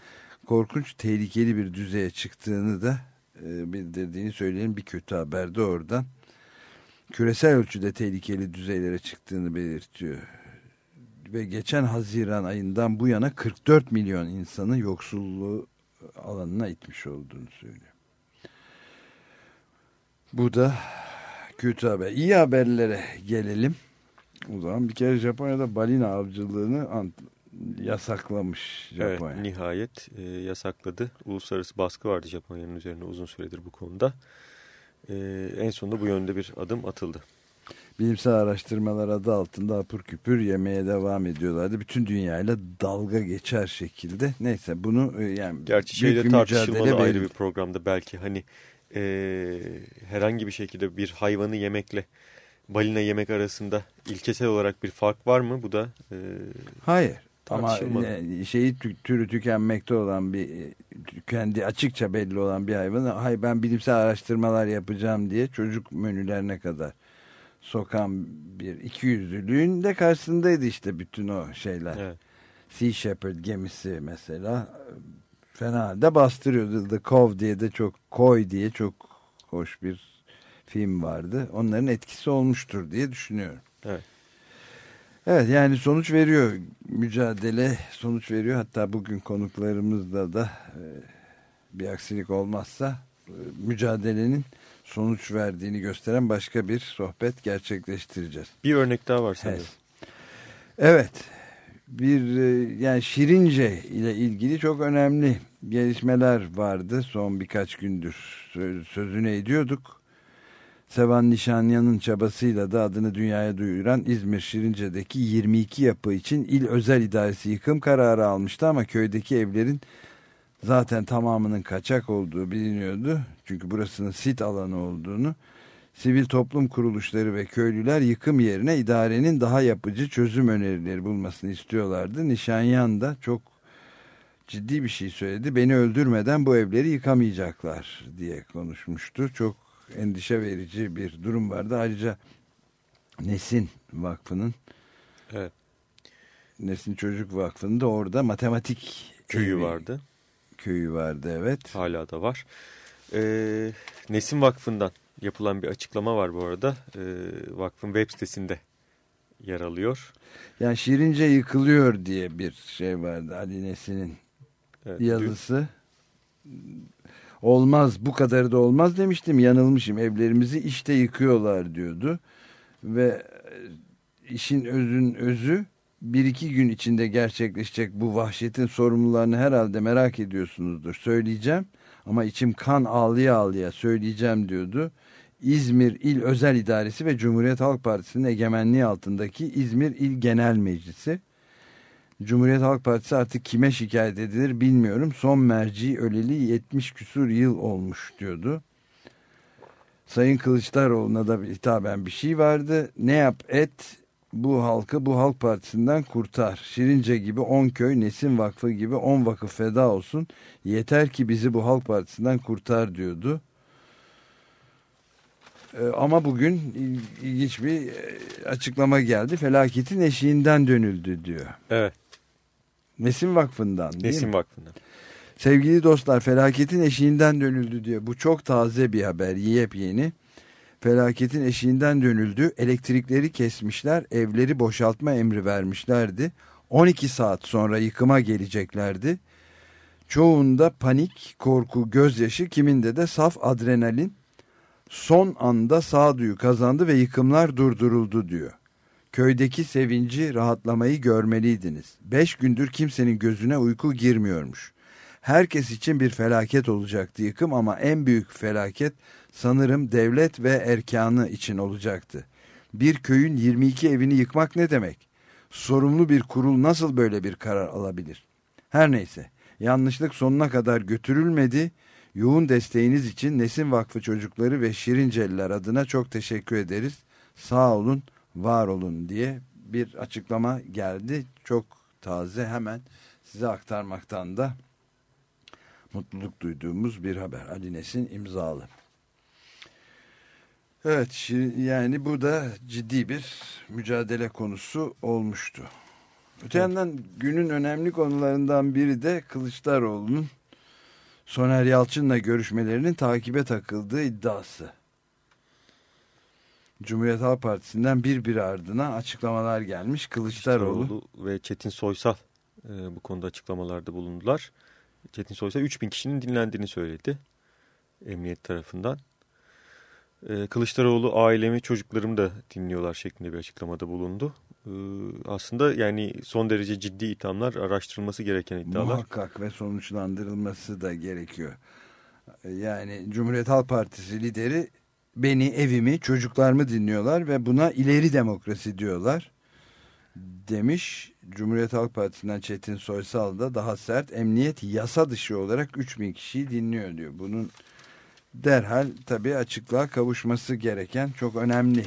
korkunç tehlikeli bir düzeye çıktığını da e, bildirdiğini söyleyelim. Bir kötü haber de oradan. Küresel ölçüde tehlikeli düzeylere çıktığını belirtiyor. Ve geçen Haziran ayından bu yana 44 milyon insanı yoksulluğu alanına itmiş olduğunu söylüyor. Bu da kötü haber. İyi haberlere gelelim. O zaman bir kere Japonya'da balina avcılığını yasaklamış Japonya. Evet, nihayet e, yasakladı. Uluslararası baskı vardı Japonya'nın üzerine uzun süredir bu konuda. E, en sonunda bu yönde bir adım atıldı. Bilimsel araştırmalar adı altında apır küpür yemeye devam ediyorlardı. Bütün dünyayla dalga geçer şekilde. Neyse bunu e, yani Gerçi şeyde bir tartışılmalı ayrı bir verildi. programda belki hani e, herhangi bir şekilde bir hayvanı yemekle balina yemek arasında ilkesel olarak bir fark var mı? Bu da e, Hayır. Ama e, şeyi tü- türü tükenmekte olan bir e, kendi açıkça belli olan bir hayvanı hay ben bilimsel araştırmalar yapacağım diye çocuk menülerine kadar sokan bir ikiyüzlülüğün de karşısındaydı işte bütün o şeyler. Evet. Sea Shepherd gemisi mesela fena da bastırıyordu. The Cove diye de çok Koy diye çok hoş bir film vardı. Onların etkisi olmuştur diye düşünüyorum. Evet. Evet yani sonuç veriyor. Mücadele sonuç veriyor. Hatta bugün konuklarımızda da e, bir aksilik olmazsa e, mücadelenin sonuç verdiğini gösteren başka bir sohbet gerçekleştireceğiz. bir örnek daha var sanırım. Evet. Evet. Bir e, yani Şirince ile ilgili çok önemli gelişmeler vardı. Son birkaç gündür sö- sözünü ediyorduk. Sevan Nişanyan'ın çabasıyla da adını dünyaya duyuran İzmir Şirince'deki 22 yapı için il özel idaresi yıkım kararı almıştı ama köydeki evlerin zaten tamamının kaçak olduğu biliniyordu. Çünkü burasının sit alanı olduğunu sivil toplum kuruluşları ve köylüler yıkım yerine idarenin daha yapıcı çözüm önerileri bulmasını istiyorlardı. Nişanyan da çok ciddi bir şey söyledi. Beni öldürmeden bu evleri yıkamayacaklar diye konuşmuştu. Çok endişe verici bir durum vardı. Ayrıca Nesin Vakfı'nın Evet. Nesin Çocuk Vakfı'nın da orada matematik Köyü evi- vardı. Köyü vardı evet. Hala da var. Ee, Nesin Vakfı'ndan yapılan bir açıklama var bu arada. E, vakfın web sitesinde yer alıyor. Yani Şirince yıkılıyor diye bir şey vardı Ali Nesin'in Evet, yazısı. Olmaz bu kadarı da olmaz demiştim yanılmışım evlerimizi işte yıkıyorlar diyordu. Ve e, işin özün özü bir iki gün içinde gerçekleşecek bu vahşetin sorumlularını herhalde merak ediyorsunuzdur. Söyleyeceğim ama içim kan ağlıya ağlıya söyleyeceğim diyordu. İzmir İl Özel İdaresi ve Cumhuriyet Halk Partisi'nin egemenliği altındaki İzmir İl Genel Meclisi. Cumhuriyet Halk Partisi artık kime şikayet edilir bilmiyorum. Son merci öleli 70 küsur yıl olmuş diyordu. Sayın Kılıçdaroğlu'na da hitaben bir şey vardı. Ne yap et bu halkı bu halk partisinden kurtar. Şirince gibi 10 köy, Nesin Vakfı gibi 10 vakıf feda olsun. Yeter ki bizi bu halk partisinden kurtar diyordu. Ee, Ama bugün il- ilginç bir e, açıklama geldi. Felaketin eşiğinden dönüldü diyor. Evet. Nesin Vakfı'ndan değil Nesin mi? Vakfı'ndan. Sevgili dostlar felaketin eşiğinden dönüldü diyor. Bu çok taze bir haber yepyeni. Felaketin eşiğinden dönüldü. Elektrikleri kesmişler. Evleri boşaltma emri vermişlerdi. 12 saat sonra yıkıma geleceklerdi. Çoğunda panik, korku, gözyaşı, kiminde de saf adrenalin. Son anda sağduyu kazandı ve yıkımlar durduruldu diyor. Köydeki sevinci, rahatlamayı görmeliydiniz. Beş gündür kimsenin gözüne uyku girmiyormuş. Herkes için bir felaket olacaktı yıkım ama en büyük felaket sanırım devlet ve erkanı için olacaktı. Bir köyün 22 evini yıkmak ne demek? Sorumlu bir kurul nasıl böyle bir karar alabilir? Her neyse, yanlışlık sonuna kadar götürülmedi. Yoğun desteğiniz için Nesin Vakfı çocukları ve Şirinceliler adına çok teşekkür ederiz. Sağ olun, var olun diye bir açıklama geldi. Çok taze hemen size aktarmaktan da mutluluk duyduğumuz bir haber. Ali Nesin imzalı. Evet yani bu da ciddi bir mücadele konusu olmuştu. Öte yandan günün önemli konularından biri de Kılıçdaroğlu'nun Soner Yalçın'la görüşmelerinin takibe takıldığı iddiası. Cumhuriyet Halk Partisi'nden bir bir ardına açıklamalar gelmiş. Kılıçdaroğlu, Kılıçdaroğlu ve Çetin Soysal e, bu konuda açıklamalarda bulundular. Çetin Soysal 3000 kişinin dinlendiğini söyledi emniyet tarafından. E, Kılıçdaroğlu ailemi çocuklarımı da dinliyorlar şeklinde bir açıklamada bulundu. E, aslında yani son derece ciddi ithamlar araştırılması gereken iddialar. muhakkak ve sonuçlandırılması da gerekiyor. Yani Cumhuriyet Halk Partisi lideri beni, evimi, çocuklarımı dinliyorlar ve buna ileri demokrasi diyorlar demiş. Cumhuriyet Halk Partisi'nden Çetin Soysal da daha sert emniyet yasa dışı olarak 3000 kişiyi dinliyor diyor. Bunun derhal tabii açıklığa kavuşması gereken çok önemli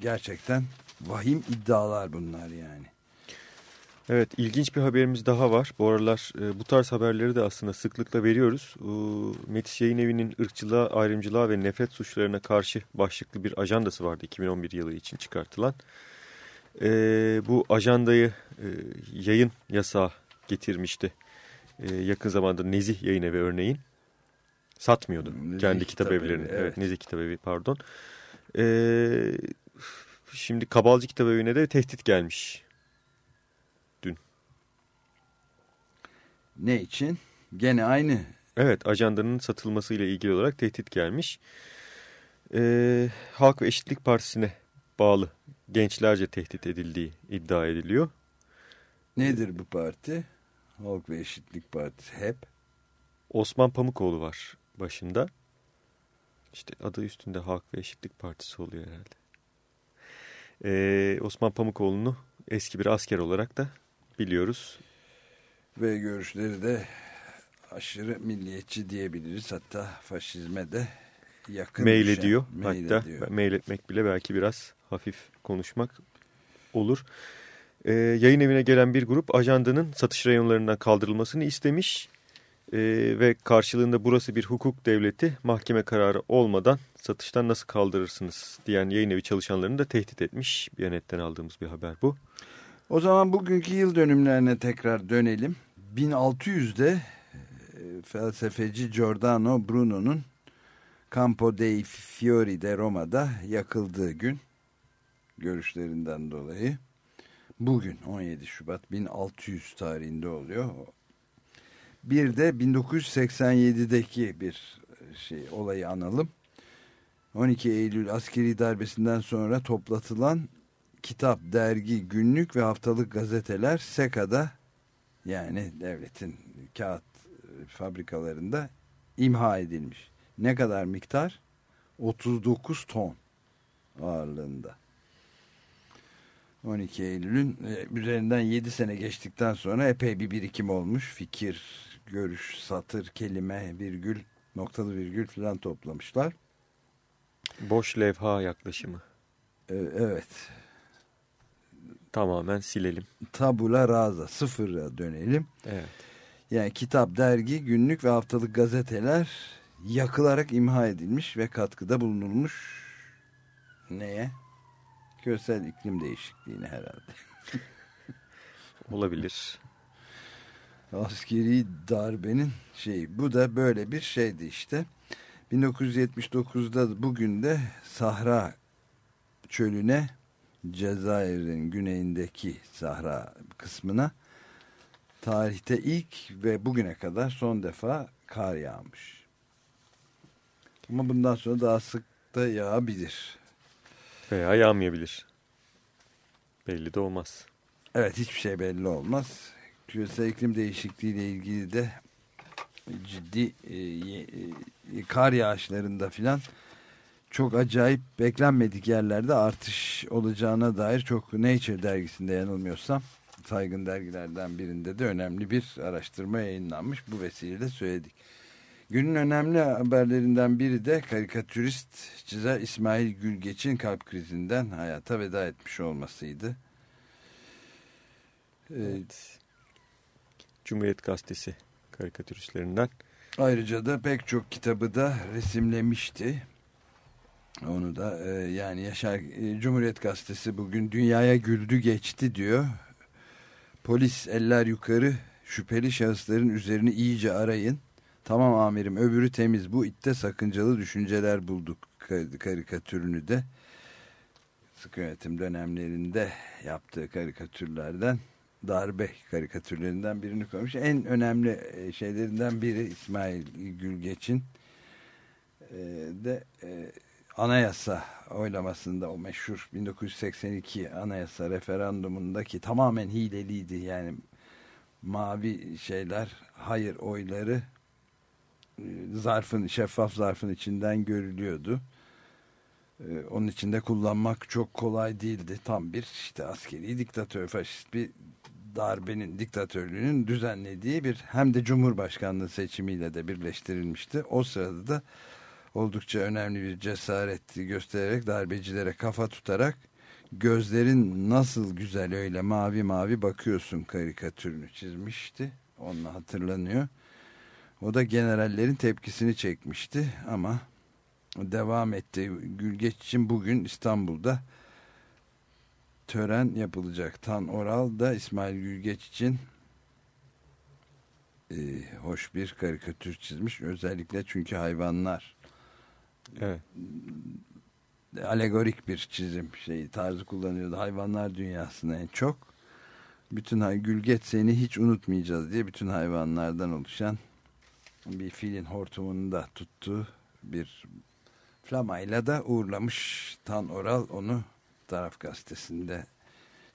gerçekten vahim iddialar bunlar yani. Evet ilginç bir haberimiz daha var. Bu aralar e, bu tarz haberleri de aslında sıklıkla veriyoruz. E, Metis Yayın Evi'nin ırkçılığa, ayrımcılığa ve nefret suçlarına karşı başlıklı bir ajandası vardı 2011 yılı için çıkartılan. E, bu ajandayı e, yayın yasağı getirmişti. E, yakın zamanda Nezih Yayın Evi örneğin. Satmıyordu Nezih kendi kitap Kitap evlerini. Evet. evet. Nezih Kitap Evi pardon. E, şimdi Kabalcı Kitap Evi'ne de tehdit gelmiş. Ne için? Gene aynı Evet, ajandanın satılmasıyla ilgili olarak tehdit gelmiş. Ee, Halk ve Eşitlik Partisi'ne bağlı gençlerce tehdit edildiği iddia ediliyor. Nedir bu parti? Halk ve Eşitlik Partisi hep. Osman Pamukoğlu var başında. İşte adı üstünde Halk ve Eşitlik Partisi oluyor herhalde. Ee, Osman Pamukoğlu'nu eski bir asker olarak da biliyoruz. Ve görüşleri de aşırı milliyetçi diyebiliriz. Hatta faşizme de yakın. Mail düşen. ediyor. Mail Hatta ediyor. mail etmek bile belki biraz hafif konuşmak olur. Ee, yayın evine gelen bir grup ajandanın satış reyonlarından kaldırılmasını istemiş. Ee, ve karşılığında burası bir hukuk devleti mahkeme kararı olmadan satıştan nasıl kaldırırsınız diyen yayın evi çalışanlarını da tehdit etmiş. Biyanet'ten aldığımız bir haber bu. O zaman bugünkü yıl dönümlerine tekrar dönelim. 1600'de e, felsefeci Giordano Bruno'nun Campo dei Fiori'de Roma'da yakıldığı gün görüşlerinden dolayı bugün 17 Şubat 1600 tarihinde oluyor. Bir de 1987'deki bir şey olayı analım. 12 Eylül askeri darbesinden sonra toplatılan kitap, dergi, günlük ve haftalık gazeteler SEKA'da yani devletin kağıt e, fabrikalarında imha edilmiş. Ne kadar miktar? 39 ton ağırlığında. 12 Eylül'ün e, üzerinden 7 sene geçtikten sonra epey bir birikim olmuş. Fikir, görüş, satır, kelime, virgül, noktalı virgül falan toplamışlar. Boş levha yaklaşımı. E, evet. Tamamen silelim. Tabula rasa, sıfıra dönelim. Evet. Yani kitap, dergi, günlük ve haftalık gazeteler yakılarak imha edilmiş ve katkıda bulunulmuş. Neye? Küresel iklim değişikliğine herhalde. *laughs* Olabilir. Askeri darbenin şeyi. Bu da böyle bir şeydi işte. 1979'da bugün de Sahra çölüne Cezayir'in güneyindeki Sahra kısmına tarihte ilk ve bugüne kadar son defa kar yağmış. Ama bundan sonra daha sık da yağabilir. Veya yağmayabilir. Belli de olmaz. Evet hiçbir şey belli olmaz. Küresel iklim değişikliği ile ilgili de ciddi e, e, kar yağışlarında filan çok acayip beklenmedik yerlerde artış olacağına dair çok Nature dergisinde yanılmıyorsam saygın dergilerden birinde de önemli bir araştırma yayınlanmış. Bu vesileyle söyledik. Günün önemli haberlerinden biri de karikatürist çizer İsmail Gülgeç'in kalp krizinden hayata veda etmiş olmasıydı. Evet. Cumhuriyet Gazetesi karikatüristlerinden. Ayrıca da pek çok kitabı da resimlemişti. Onu da e, yani Yaşar e, Cumhuriyet Gazetesi bugün dünyaya güldü geçti diyor. Polis eller yukarı şüpheli şahısların üzerini iyice arayın. Tamam amirim öbürü temiz bu itte sakıncalı düşünceler bulduk karikatürünü de. Sık yönetim dönemlerinde yaptığı karikatürlerden darbe karikatürlerinden birini koymuş. En önemli şeylerinden biri İsmail Gülgeç'in de anayasa oylamasında o meşhur 1982 anayasa referandumundaki tamamen hileliydi. Yani mavi şeyler hayır oyları zarfın şeffaf zarfın içinden görülüyordu. Onun içinde kullanmak çok kolay değildi. Tam bir işte askeri diktatör, faşist bir darbenin diktatörlüğünün düzenlediği bir hem de cumhurbaşkanlığı seçimiyle de birleştirilmişti. O sırada da oldukça önemli bir cesaret göstererek darbecilere kafa tutarak gözlerin nasıl güzel öyle mavi mavi bakıyorsun karikatürünü çizmişti. Onunla hatırlanıyor. O da generallerin tepkisini çekmişti ama devam etti. Gülgeç için bugün İstanbul'da tören yapılacak. Tan Oral da İsmail Gülgeç için e, hoş bir karikatür çizmiş. Özellikle çünkü hayvanlar evet. alegorik bir çizim şeyi tarzı kullanıyordu. Hayvanlar dünyasına en çok. Bütün Gülgeç seni hiç unutmayacağız diye bütün hayvanlardan oluşan bir filin hortumunu da tuttuğu bir flamayla da uğurlamış. Tan Oral onu taraf gazetesinde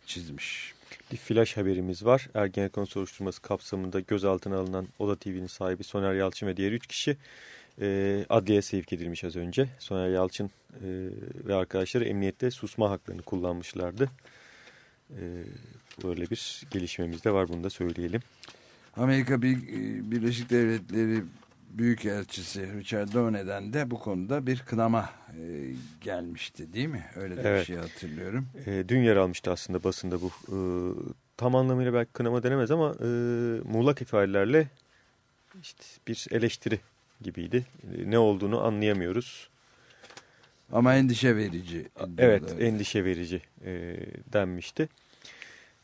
çizmiş. Bir flash haberimiz var. Ergenekon soruşturması kapsamında gözaltına alınan Oda TV'nin sahibi Soner Yalçın ve diğer üç kişi e, adliyeye sevk edilmiş az önce. Soner Yalçın e, ve arkadaşları emniyette susma haklarını kullanmışlardı. E, böyle bir gelişmemiz de var bunu da söyleyelim. Amerika Birleşik Devletleri Büyükelçisi Richard Done'den de bu konuda bir kınama e, gelmişti değil mi? Öyle de evet. bir şey hatırlıyorum. E, dün yer almıştı aslında basında bu. E, tam anlamıyla belki kınama denemez ama e, muğlak ifadelerle işte bir eleştiri gibiydi. E, ne olduğunu anlayamıyoruz. Ama endişe verici. Evet endişe verici e, denmişti.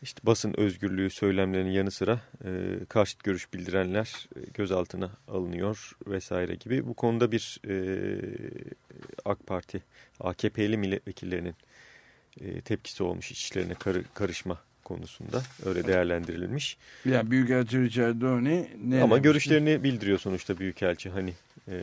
işte basın özgürlüğü söylemlerinin yanı sıra e, karşıt görüş bildirenler e, gözaltına alınıyor vesaire gibi. Bu konuda bir e, AK Parti, AKP'li milletvekillerinin e, tepkisi olmuş içlerine karı, karışma konusunda öyle değerlendirilmiş. Ya Büyükelçi Richard Downey ne Ama demişti? görüşlerini bildiriyor sonuçta Büyükelçi hani e,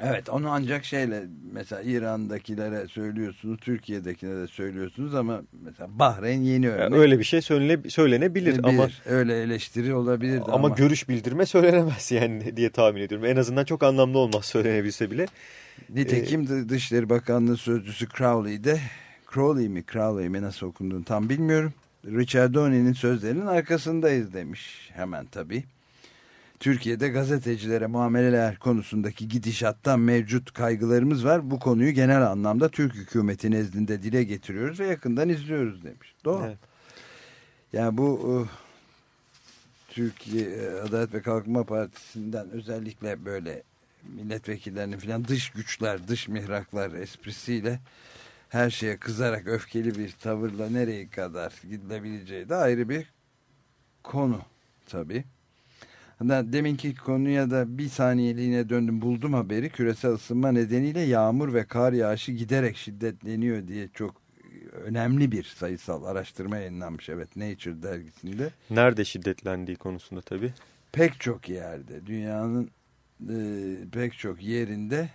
Evet onu ancak şeyle mesela İran'dakilere söylüyorsunuz, Türkiye'dekilere de söylüyorsunuz ama mesela Bahreyn yeni örnek. öyle bir şey söyle, söylenebilir ama Bir, öyle eleştiri olabilir ama, ama, görüş bildirme *laughs* söylenemez yani diye tahmin ediyorum. En azından çok anlamlı olmaz söylenebilse bile. nitekim e, de Dışişleri Bakanlığı Sözcüsü Crowley de Crowley mi Crowley mi nasıl okunduğunu tam bilmiyorum. Richard Downey'nin sözlerinin arkasındayız demiş hemen tabii. Türkiye'de gazetecilere muameleler konusundaki gidişattan mevcut kaygılarımız var. Bu konuyu genel anlamda Türk hükümeti nezdinde dile getiriyoruz ve yakından izliyoruz demiş. Doğru. Evet. Yani bu e, Türkiye e, Adalet ve Kalkınma Partisi'nden özellikle böyle milletvekillerinin falan dış güçler, dış mihraklar esprisiyle her şeye kızarak öfkeli bir tavırla nereye kadar gidilebileceği de ayrı bir konu tabii. Deminki konuya da bir saniyeliğine döndüm buldum haberi küresel ısınma nedeniyle yağmur ve kar yağışı giderek şiddetleniyor diye çok önemli bir sayısal araştırma yayınlanmış evet Nature dergisinde. Nerede şiddetlendiği konusunda tabii. Pek çok yerde dünyanın e, pek çok yerinde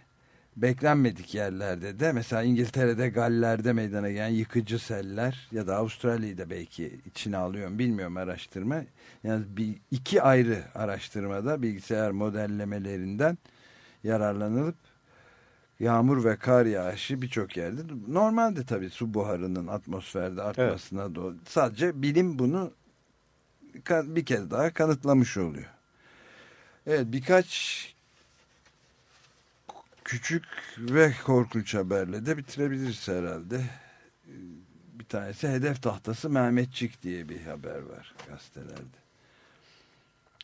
beklenmedik yerlerde de mesela İngiltere'de Galler'de meydana gelen yıkıcı seller ya da Avustralya'da belki içine alıyorum bilmiyorum araştırma. Yani bir, iki ayrı araştırmada bilgisayar modellemelerinden yararlanılıp yağmur ve kar yağışı birçok yerde normalde tabii su buharının atmosferde artmasına doğru sadece bilim bunu bir kez daha kanıtlamış oluyor. Evet birkaç küçük ve korkunç haberle de bitirebiliriz herhalde. Bir tanesi hedef tahtası Mehmetçik diye bir haber var gazetelerde.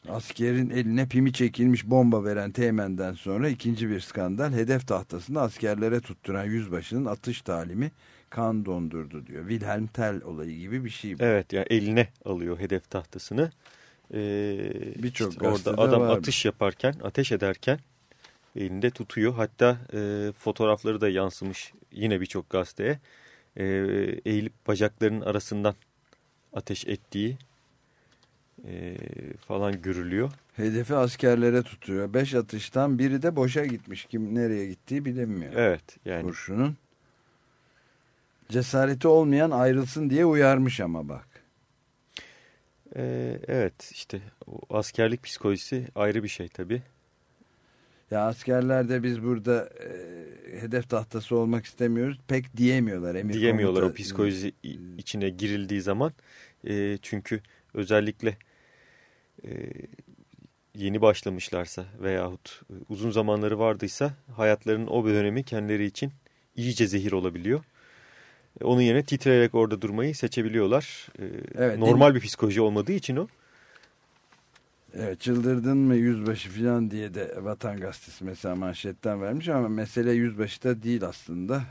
Askerin eline pimi çekilmiş bomba veren teğmenden sonra ikinci bir skandal hedef tahtasında askerlere tutturan yüzbaşının atış talimi kan dondurdu diyor. Wilhelm Tell olayı gibi bir şey bu. Evet yani eline alıyor hedef tahtasını. Ee, Birçok işte orada adam atış yaparken, ateş ederken elinde tutuyor. Hatta e, fotoğrafları da yansımış yine birçok gazeteye. E, eğilip bacaklarının arasından ateş ettiği e, falan görülüyor. Hedefi askerlere tutuyor. Beş atıştan biri de boşa gitmiş. Kim nereye gittiği bilinmiyor. Evet yani Kurşunun. Cesareti olmayan ayrılsın diye uyarmış ama bak. e, evet işte o askerlik psikolojisi ayrı bir şey tabii. Ya askerlerde biz burada e, hedef tahtası olmak istemiyoruz. Pek diyemiyorlar. Emir diyemiyorlar o komuta- psikoloji içine girildiği zaman. E, çünkü özellikle e, yeni başlamışlarsa veyahut uzun zamanları vardıysa hayatlarının o dönemi kendileri için iyice zehir olabiliyor. E, Onun yerine titreyerek orada durmayı seçebiliyorlar. E, Evet, normal bir psikoloji olmadığı için o. Evet çıldırdın mı yüzbaşı falan diye de Vatan Gazetesi mesela manşetten vermiş ama mesele yüzbaşı da değil aslında.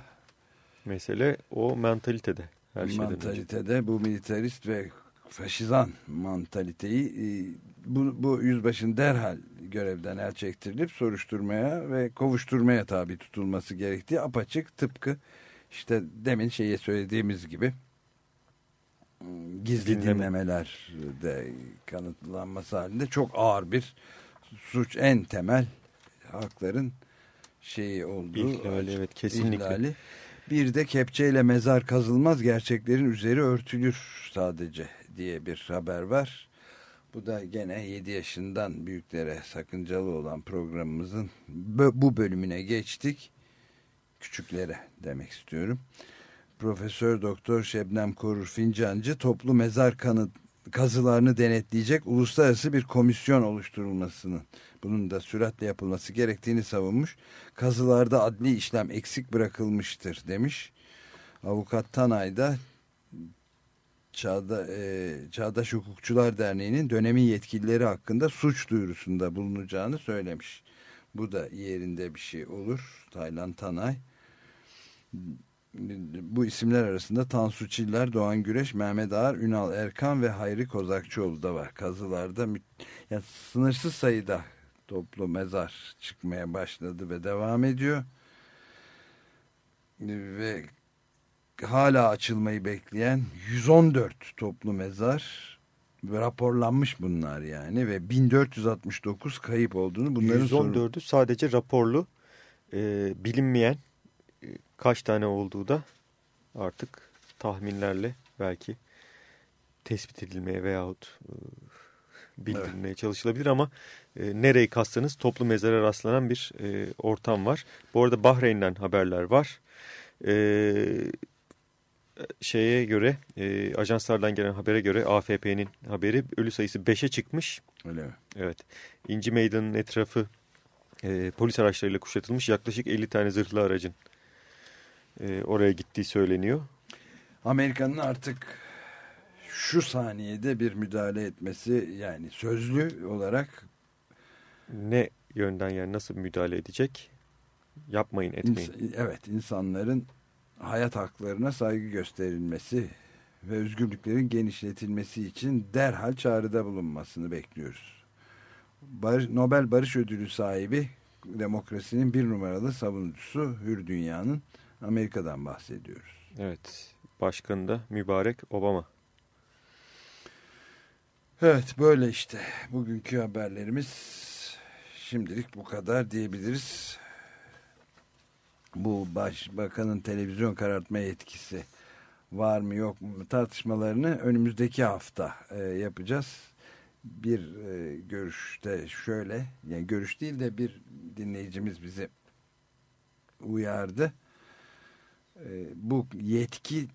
Mesele o mentalitede. Her şeyden önce. bu militarist ve faşizan mantaliteyi e, bu, bu yüzbaşın derhal görevden el çektirilip soruşturmaya ve kovuşturmaya tabi tutulması gerektiği apaçık tıpkı işte demin şeye söylediğimiz gibi gizli Dinleme. dinlemeler de kanıtlanması halinde çok ağır bir suç en temel hakların şeyi olduğu İhlali, evet, kesinlikle. ihlali. Bir de kepçeyle mezar kazılmaz gerçeklerin üzeri örtülür sadece diye bir haber var. Bu da gene 7 yaşından büyüklere sakıncalı olan programımızın bu bölümüne geçtik. Küçüklere demek istiyorum. Profesör Doktor Şebnem Korur Fincancı toplu mezar kanıt kazılarını denetleyecek uluslararası bir komisyon oluşturulmasının bunun da süratle yapılması gerektiğini savunmuş. Kazılarda adli işlem eksik bırakılmıştır demiş. Avukat Tanay da Çağda, e, Çağdaş Hukukçular Derneği'nin dönemin yetkilileri hakkında suç duyurusunda bulunacağını söylemiş. Bu da yerinde bir şey olur. Taylan Tanay. Bu isimler arasında Tansu Çiller, Doğan Güreş, Mehmet Ağar, Ünal Erkan ve Hayri Kozakçıoğlu da var. Kazılarda yani sınırsız sayıda toplu mezar çıkmaya başladı ve devam ediyor. Ve hala açılmayı bekleyen 114 toplu mezar raporlanmış bunlar yani ve 1469 kayıp olduğunu bunların 114'ü sadece raporlu e, bilinmeyen kaç tane olduğu da artık tahminlerle belki tespit edilmeye veyahut e, bildirilmeye evet. çalışılabilir ama e, nereyi kastınız toplu mezara rastlanan bir e, ortam var. Bu arada Bahreyn'den haberler var. E, şeye göre e, ajanslardan gelen habere göre AFP'nin haberi ölü sayısı 5'e çıkmış. Öyle mi? Evet. İnci Meydanı'nın etrafı e, polis araçlarıyla kuşatılmış. Yaklaşık 50 tane zırhlı aracın e, oraya gittiği söyleniyor. Amerika'nın artık şu saniyede bir müdahale etmesi yani sözlü olarak ne yönden yani nasıl müdahale edecek? Yapmayın etmeyin. İns evet insanların hayat haklarına saygı gösterilmesi ve özgürlüklerin genişletilmesi için derhal çağrıda bulunmasını bekliyoruz. Bar Nobel Barış Ödülü sahibi demokrasinin bir numaralı savunucusu Hür Dünya'nın Amerika'dan bahsediyoruz. Evet, başkanı da mübarek Obama. Evet, böyle işte bugünkü haberlerimiz şimdilik bu kadar diyebiliriz bu başbakanın televizyon karartma yetkisi var mı yok mu tartışmalarını önümüzdeki hafta e, yapacağız. Bir e, görüşte şöyle yani görüş değil de bir dinleyicimiz bizi uyardı. E, bu yetki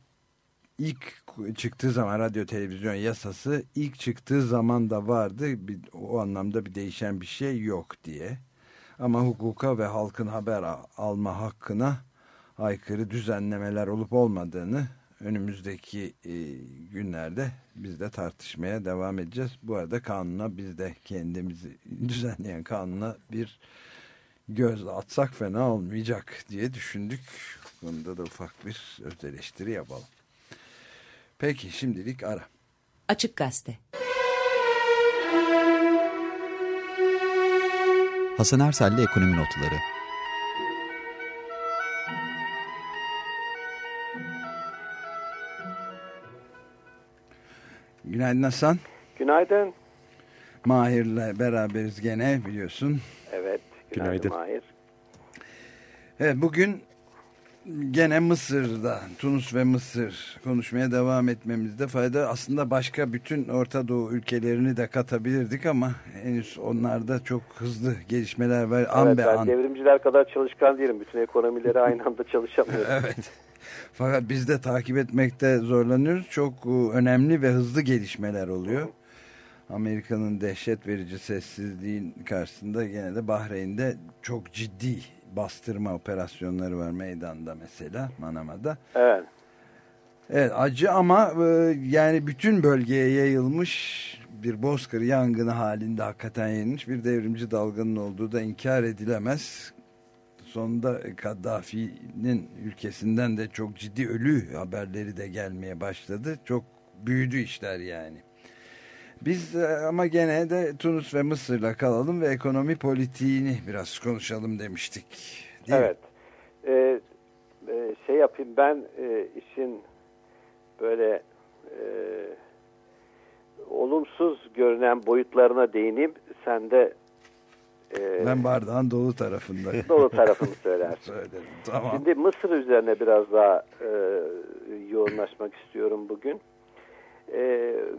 ilk çıktığı zaman radyo televizyon yasası ilk çıktığı zaman da vardı. Bir, o anlamda bir değişen bir şey yok diye ama hukuka ve halkın haber alma hakkına aykırı düzenlemeler olup olmadığını önümüzdeki e, günlerde biz de tartışmaya devam edeceğiz. Bu arada kanuna biz de kendimizi *laughs* düzenleyen kanuna bir göz atsak fena olmayacak diye düşündük. Bunda da ufak bir öz eleştiri yapalım. Peki şimdilik ara. Açık Gazete Hasan Ersel'le Ekonomi Notları Günaydın Hasan. Günaydın. Mahir'le beraberiz gene biliyorsun. Evet. Günaydın, günaydın. Mahir. Evet bugün gene Mısır'da, Tunus ve Mısır konuşmaya devam etmemizde fayda. Aslında başka bütün Orta Doğu ülkelerini de katabilirdik ama henüz onlarda çok hızlı gelişmeler var. Evet, an ben an. devrimciler kadar çalışkan değilim. Bütün ekonomileri aynı *laughs* anda çalışamıyorum. evet. Fakat biz de takip etmekte zorlanıyoruz. Çok e, önemli ve hızlı gelişmeler oluyor. Amerika'nın dehşet verici sessizliğin karşısında gene de Bahreyn'de çok ciddi bastırma operasyonları var meydanda mesela Manama'da. Evet. Evet acı ama e, yani bütün bölgeye yayılmış bir bozkır yangını halinde hakikaten yayılmış bir devrimci dalganın olduğu da inkar edilemez. Sonunda Kaddafi'nin ülkesinden de çok ciddi ölü haberleri de gelmeye başladı. Çok büyüdü işler yani. Biz e, ama gene de Tunus ve Mısır'la kalalım ve ekonomi politiğini biraz konuşalım demiştik. evet. Ee, e, şey yapayım ben e, işin böyle e, olumsuz görünen boyutlarına değineyim. Sen de e, ben bardağın dolu tarafında. Dolu tarafını söylersin. *laughs* Söylerim. Tamam. Şimdi Mısır üzerine biraz daha e, yoğunlaşmak istiyorum bugün e,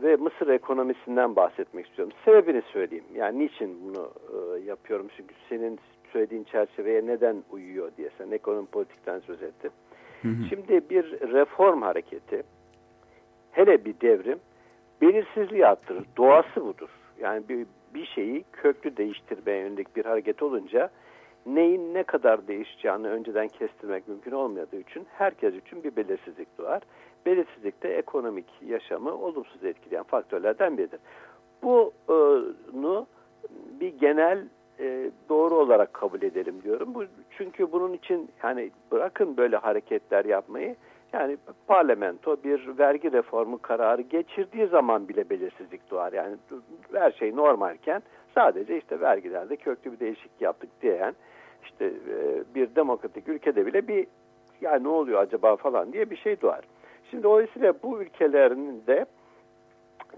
ve Mısır ekonomisinden bahsetmek istiyorum. Sebebini söyleyeyim. Yani niçin bunu e, yapıyorum? Çünkü senin söylediğin çerçeveye neden uyuyor diye sen ekonomi politikten söz ettin. Hı hı. Şimdi bir reform hareketi, hele bir devrim, belirsizliği arttırır. Doğası budur. Yani bir, bir şeyi köklü değiştirmeye yönelik bir hareket olunca neyin ne kadar değişeceğini önceden kestirmek mümkün olmadığı için herkes için bir belirsizlik doğar belirsizlik de ekonomik yaşamı olumsuz etkileyen faktörlerden biridir. Bunu bir genel e, doğru olarak kabul edelim diyorum. Bu çünkü bunun için yani bırakın böyle hareketler yapmayı. Yani parlamento bir vergi reformu kararı geçirdiği zaman bile belirsizlik doğar. Yani her şey normalken sadece işte vergilerde köklü bir değişiklik yaptık diyen işte e, bir demokratik ülkede bile bir ya ne oluyor acaba falan diye bir şey doğar. Şimdi dolayısıyla bu ülkelerin de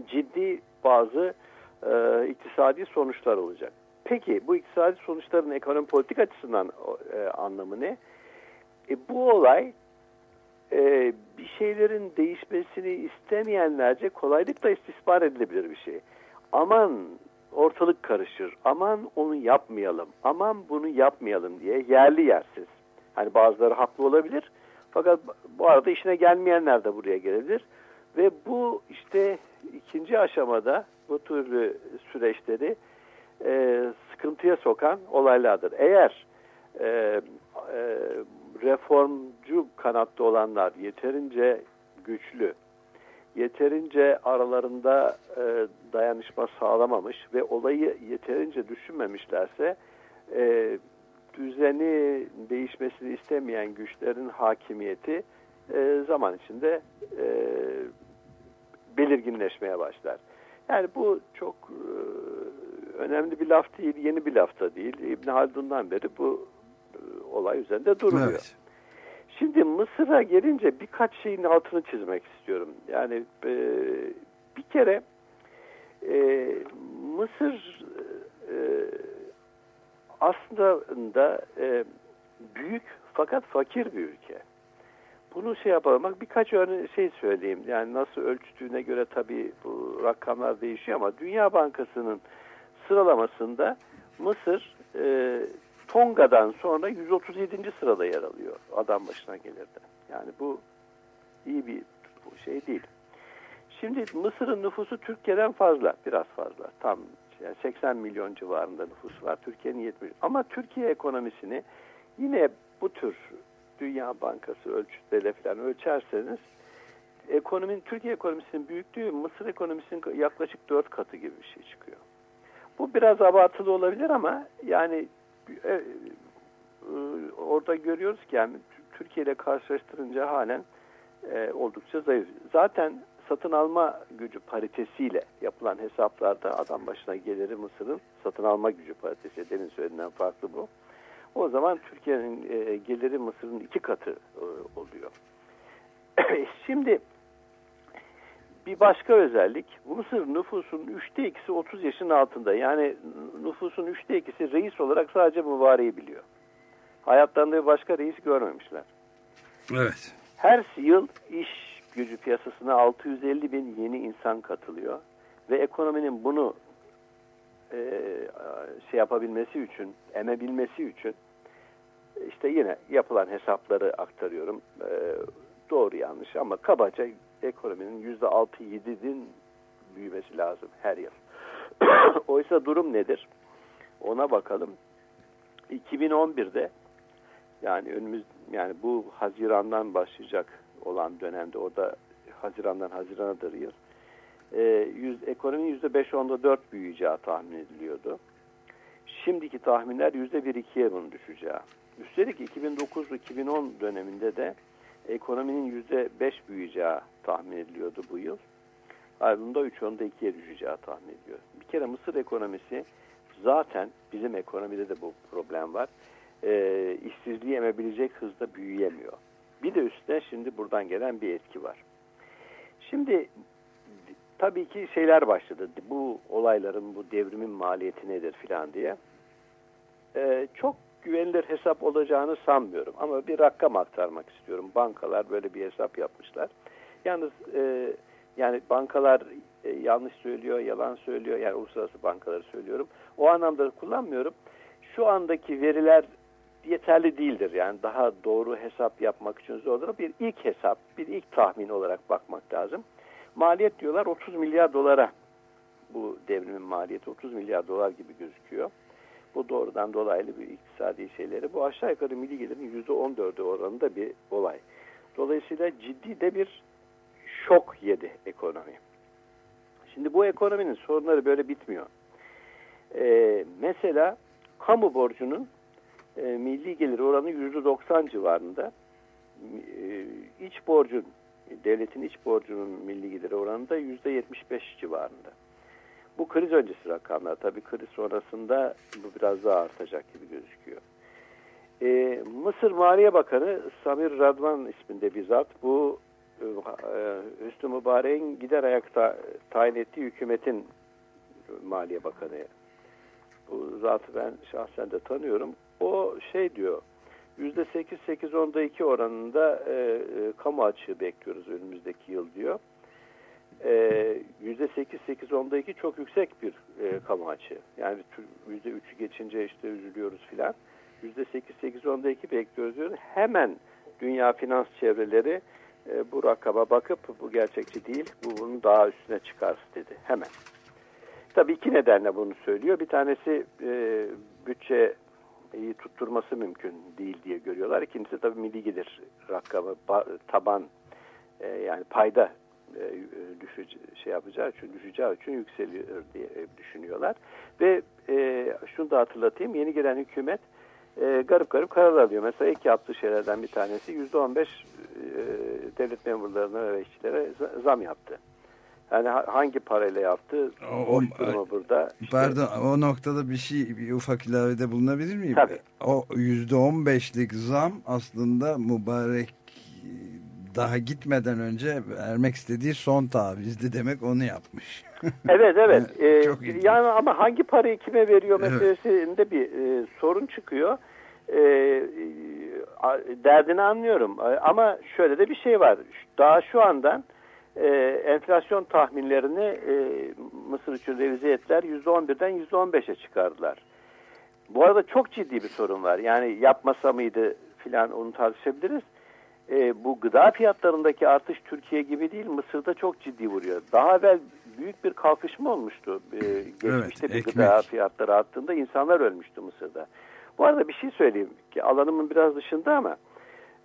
ciddi bazı e, iktisadi sonuçlar olacak. Peki bu iktisadi sonuçların ekonomi politik açısından e, anlamı ne? E, bu olay e, bir şeylerin değişmesini istemeyenlerce kolaylıkla istismar edilebilir bir şey. Aman ortalık karışır, aman onu yapmayalım, aman bunu yapmayalım diye yerli yersiz. Hani bazıları haklı olabilir fakat bu arada işine gelmeyenler de buraya gelebilir. Ve bu işte ikinci aşamada bu türlü süreçleri e, sıkıntıya sokan olaylardır. Eğer e, e, reformcu kanatta olanlar yeterince güçlü, yeterince aralarında e, dayanışma sağlamamış ve olayı yeterince düşünmemişlerse e, düzeni değişmesini istemeyen güçlerin hakimiyeti e, zaman içinde e, belirginleşmeye başlar. Yani bu çok e, önemli bir laf değil, yeni bir laf da değil. İbn Haldun'dan beri bu e, olay üzerinde duruluyor. Evet. Şimdi Mısır'a gelince birkaç şeyin altını çizmek istiyorum. Yani e, bir kere e, Mısır e, aslında e, büyük fakat fakir bir ülke. Bunu şey yapalım. Bak birkaç örne şey söyleyeyim. Yani nasıl ölçtüğüne göre tabii bu rakamlar değişiyor ama Dünya Bankası'nın sıralamasında Mısır e, Tonga'dan sonra 137. sırada yer alıyor adam başına gelirdi. Yani bu iyi bir şey değil. Şimdi Mısır'ın nüfusu Türkiye'den fazla, biraz fazla. Tam yani 80 milyon civarında nüfus var. Türkiye'nin 70. Ama Türkiye ekonomisini yine bu tür Dünya Bankası ölçütleriyle falan ölçerseniz ekonominin Türkiye ekonomisinin büyüklüğü Mısır ekonomisinin yaklaşık 4 katı gibi bir şey çıkıyor. Bu biraz abartılı olabilir ama yani e, e, orada görüyoruz ki yani Türkiye ile karşılaştırınca halen e, oldukça zayıf. Zaten satın alma gücü paritesiyle yapılan hesaplarda adam başına geliri Mısır'ın satın alma gücü paritesi demin söylediğinden farklı bu. O zaman Türkiye'nin e, geliri Mısır'ın iki katı e, oluyor. *coughs* Şimdi bir başka özellik Mısır nüfusun üçte ikisi 30 yaşın altında. Yani nüfusun üçte ikisi reis olarak sadece mübareği biliyor. Hayatlarında başka reis görmemişler. Evet. Her yıl iş gücü piyasasına 650 bin yeni insan katılıyor. Ve ekonominin bunu e, şey yapabilmesi için, emebilmesi için işte yine yapılan hesapları aktarıyorum. E, doğru yanlış ama kabaca ekonominin yüzde altı yedinin büyümesi lazım her yıl. *coughs* Oysa durum nedir? Ona bakalım. 2011'de yani önümüz yani bu Haziran'dan başlayacak olan dönemde o da Haziran'dan Haziran'adır yıl. E, yüz, ekonominin yüzde beş onda dört büyüyeceği tahmin ediliyordu. Şimdiki tahminler yüzde bir ikiye bunun düşeceği. Üstelik 2009-2010 döneminde de ekonominin yüzde beş büyüyeceği tahmin ediliyordu bu yıl. Ardında 3 onda 2'ye düşeceği tahmin ediliyor. Bir kere Mısır ekonomisi zaten bizim ekonomide de bu problem var. E, işsizliği emebilecek hızda büyüyemiyor. Bir de üstüne şimdi buradan gelen bir etki var. Şimdi tabii ki şeyler başladı. Bu olayların, bu devrimin maliyeti nedir filan diye. E, çok güvenilir hesap olacağını sanmıyorum. Ama bir rakam aktarmak istiyorum. Bankalar böyle bir hesap yapmışlar. Yalnız e, yani bankalar e, yanlış söylüyor, yalan söylüyor. Yani uluslararası bankaları söylüyorum. O anlamda kullanmıyorum. Şu andaki veriler yeterli değildir. Yani daha doğru hesap yapmak için zordur. Bir ilk hesap, bir ilk tahmin olarak bakmak lazım. Maliyet diyorlar 30 milyar dolara. Bu devrimin maliyeti 30 milyar dolar gibi gözüküyor. Bu doğrudan dolaylı bir iktisadi şeyleri. Bu aşağı yukarı milli gelirin %14'ü oranında bir olay. Dolayısıyla ciddi de bir şok yedi ekonomi. Şimdi bu ekonominin sorunları böyle bitmiyor. Ee, mesela kamu borcunun e, milli gelir oranı %90 civarında. E, iç borcun, devletin iç borcunun milli gelir oranı da %75 civarında. Bu kriz öncesi rakamlar. Tabii kriz sonrasında bu biraz daha artacak gibi gözüküyor. E, Mısır Maliye Bakanı Samir Radvan isminde bir zat bu e, Hüsnü Mübarek'in gider ayakta tayin ettiği hükümetin Maliye Bakanı. Bu zatı ben şahsen de tanıyorum. O şey diyor %8-8-10'da 2 oranında e, e, kamu açığı bekliyoruz önümüzdeki yıl diyor. E, %8-8-10'da 2 çok yüksek bir e, kamu açığı. Yani %3'ü geçince işte üzülüyoruz filan. %8-8-10'da 2 bekliyoruz diyor. Hemen dünya finans çevreleri e, bu rakama bakıp bu gerçekçi değil, bu bunun daha üstüne çıkar dedi. Hemen. Tabii iki nedenle bunu söylüyor. Bir tanesi e, bütçe iyi tutturması mümkün değil diye görüyorlar. İkincisi tabii milli gelir rakamı taban e, yani payda e, düşece, şey yapacağı için düşeceği için yükseliyor diye düşünüyorlar. Ve e, şunu da hatırlatayım yeni gelen hükümet e, garip garip karar alıyor. Mesela ilk yaptığı şeylerden bir tanesi yüzde on beş e, devlet memurlarına ve işçilere zam yaptı. Yani hangi parayla yaptı? O, o burada. İşte, pardon o noktada bir şey bir ufak ilavede bulunabilir miyim? Tabii. O yüzde on beşlik zam aslında mübarek daha gitmeden önce vermek istediği son tavizdi demek onu yapmış. *laughs* evet evet. *laughs* ee, yani ama hangi parayı kime veriyor meselesinde evet. bir e, sorun çıkıyor. E, derdini anlıyorum ama şöyle de bir şey var. Daha şu andan e, enflasyon tahminlerini e, Mısır için revize ettiler. %11'den %15'e çıkardılar. Bu arada çok ciddi bir sorun var. Yani yapmasa mıydı filan onu tartışabiliriz. E, bu gıda fiyatlarındaki artış Türkiye gibi değil Mısır'da çok ciddi vuruyor. Daha evvel büyük bir kalkışma olmuştu. E, geçmişte evet, bir gıda fiyatları arttığında insanlar ölmüştü Mısır'da. Bu arada bir şey söyleyeyim ki alanımın biraz dışında ama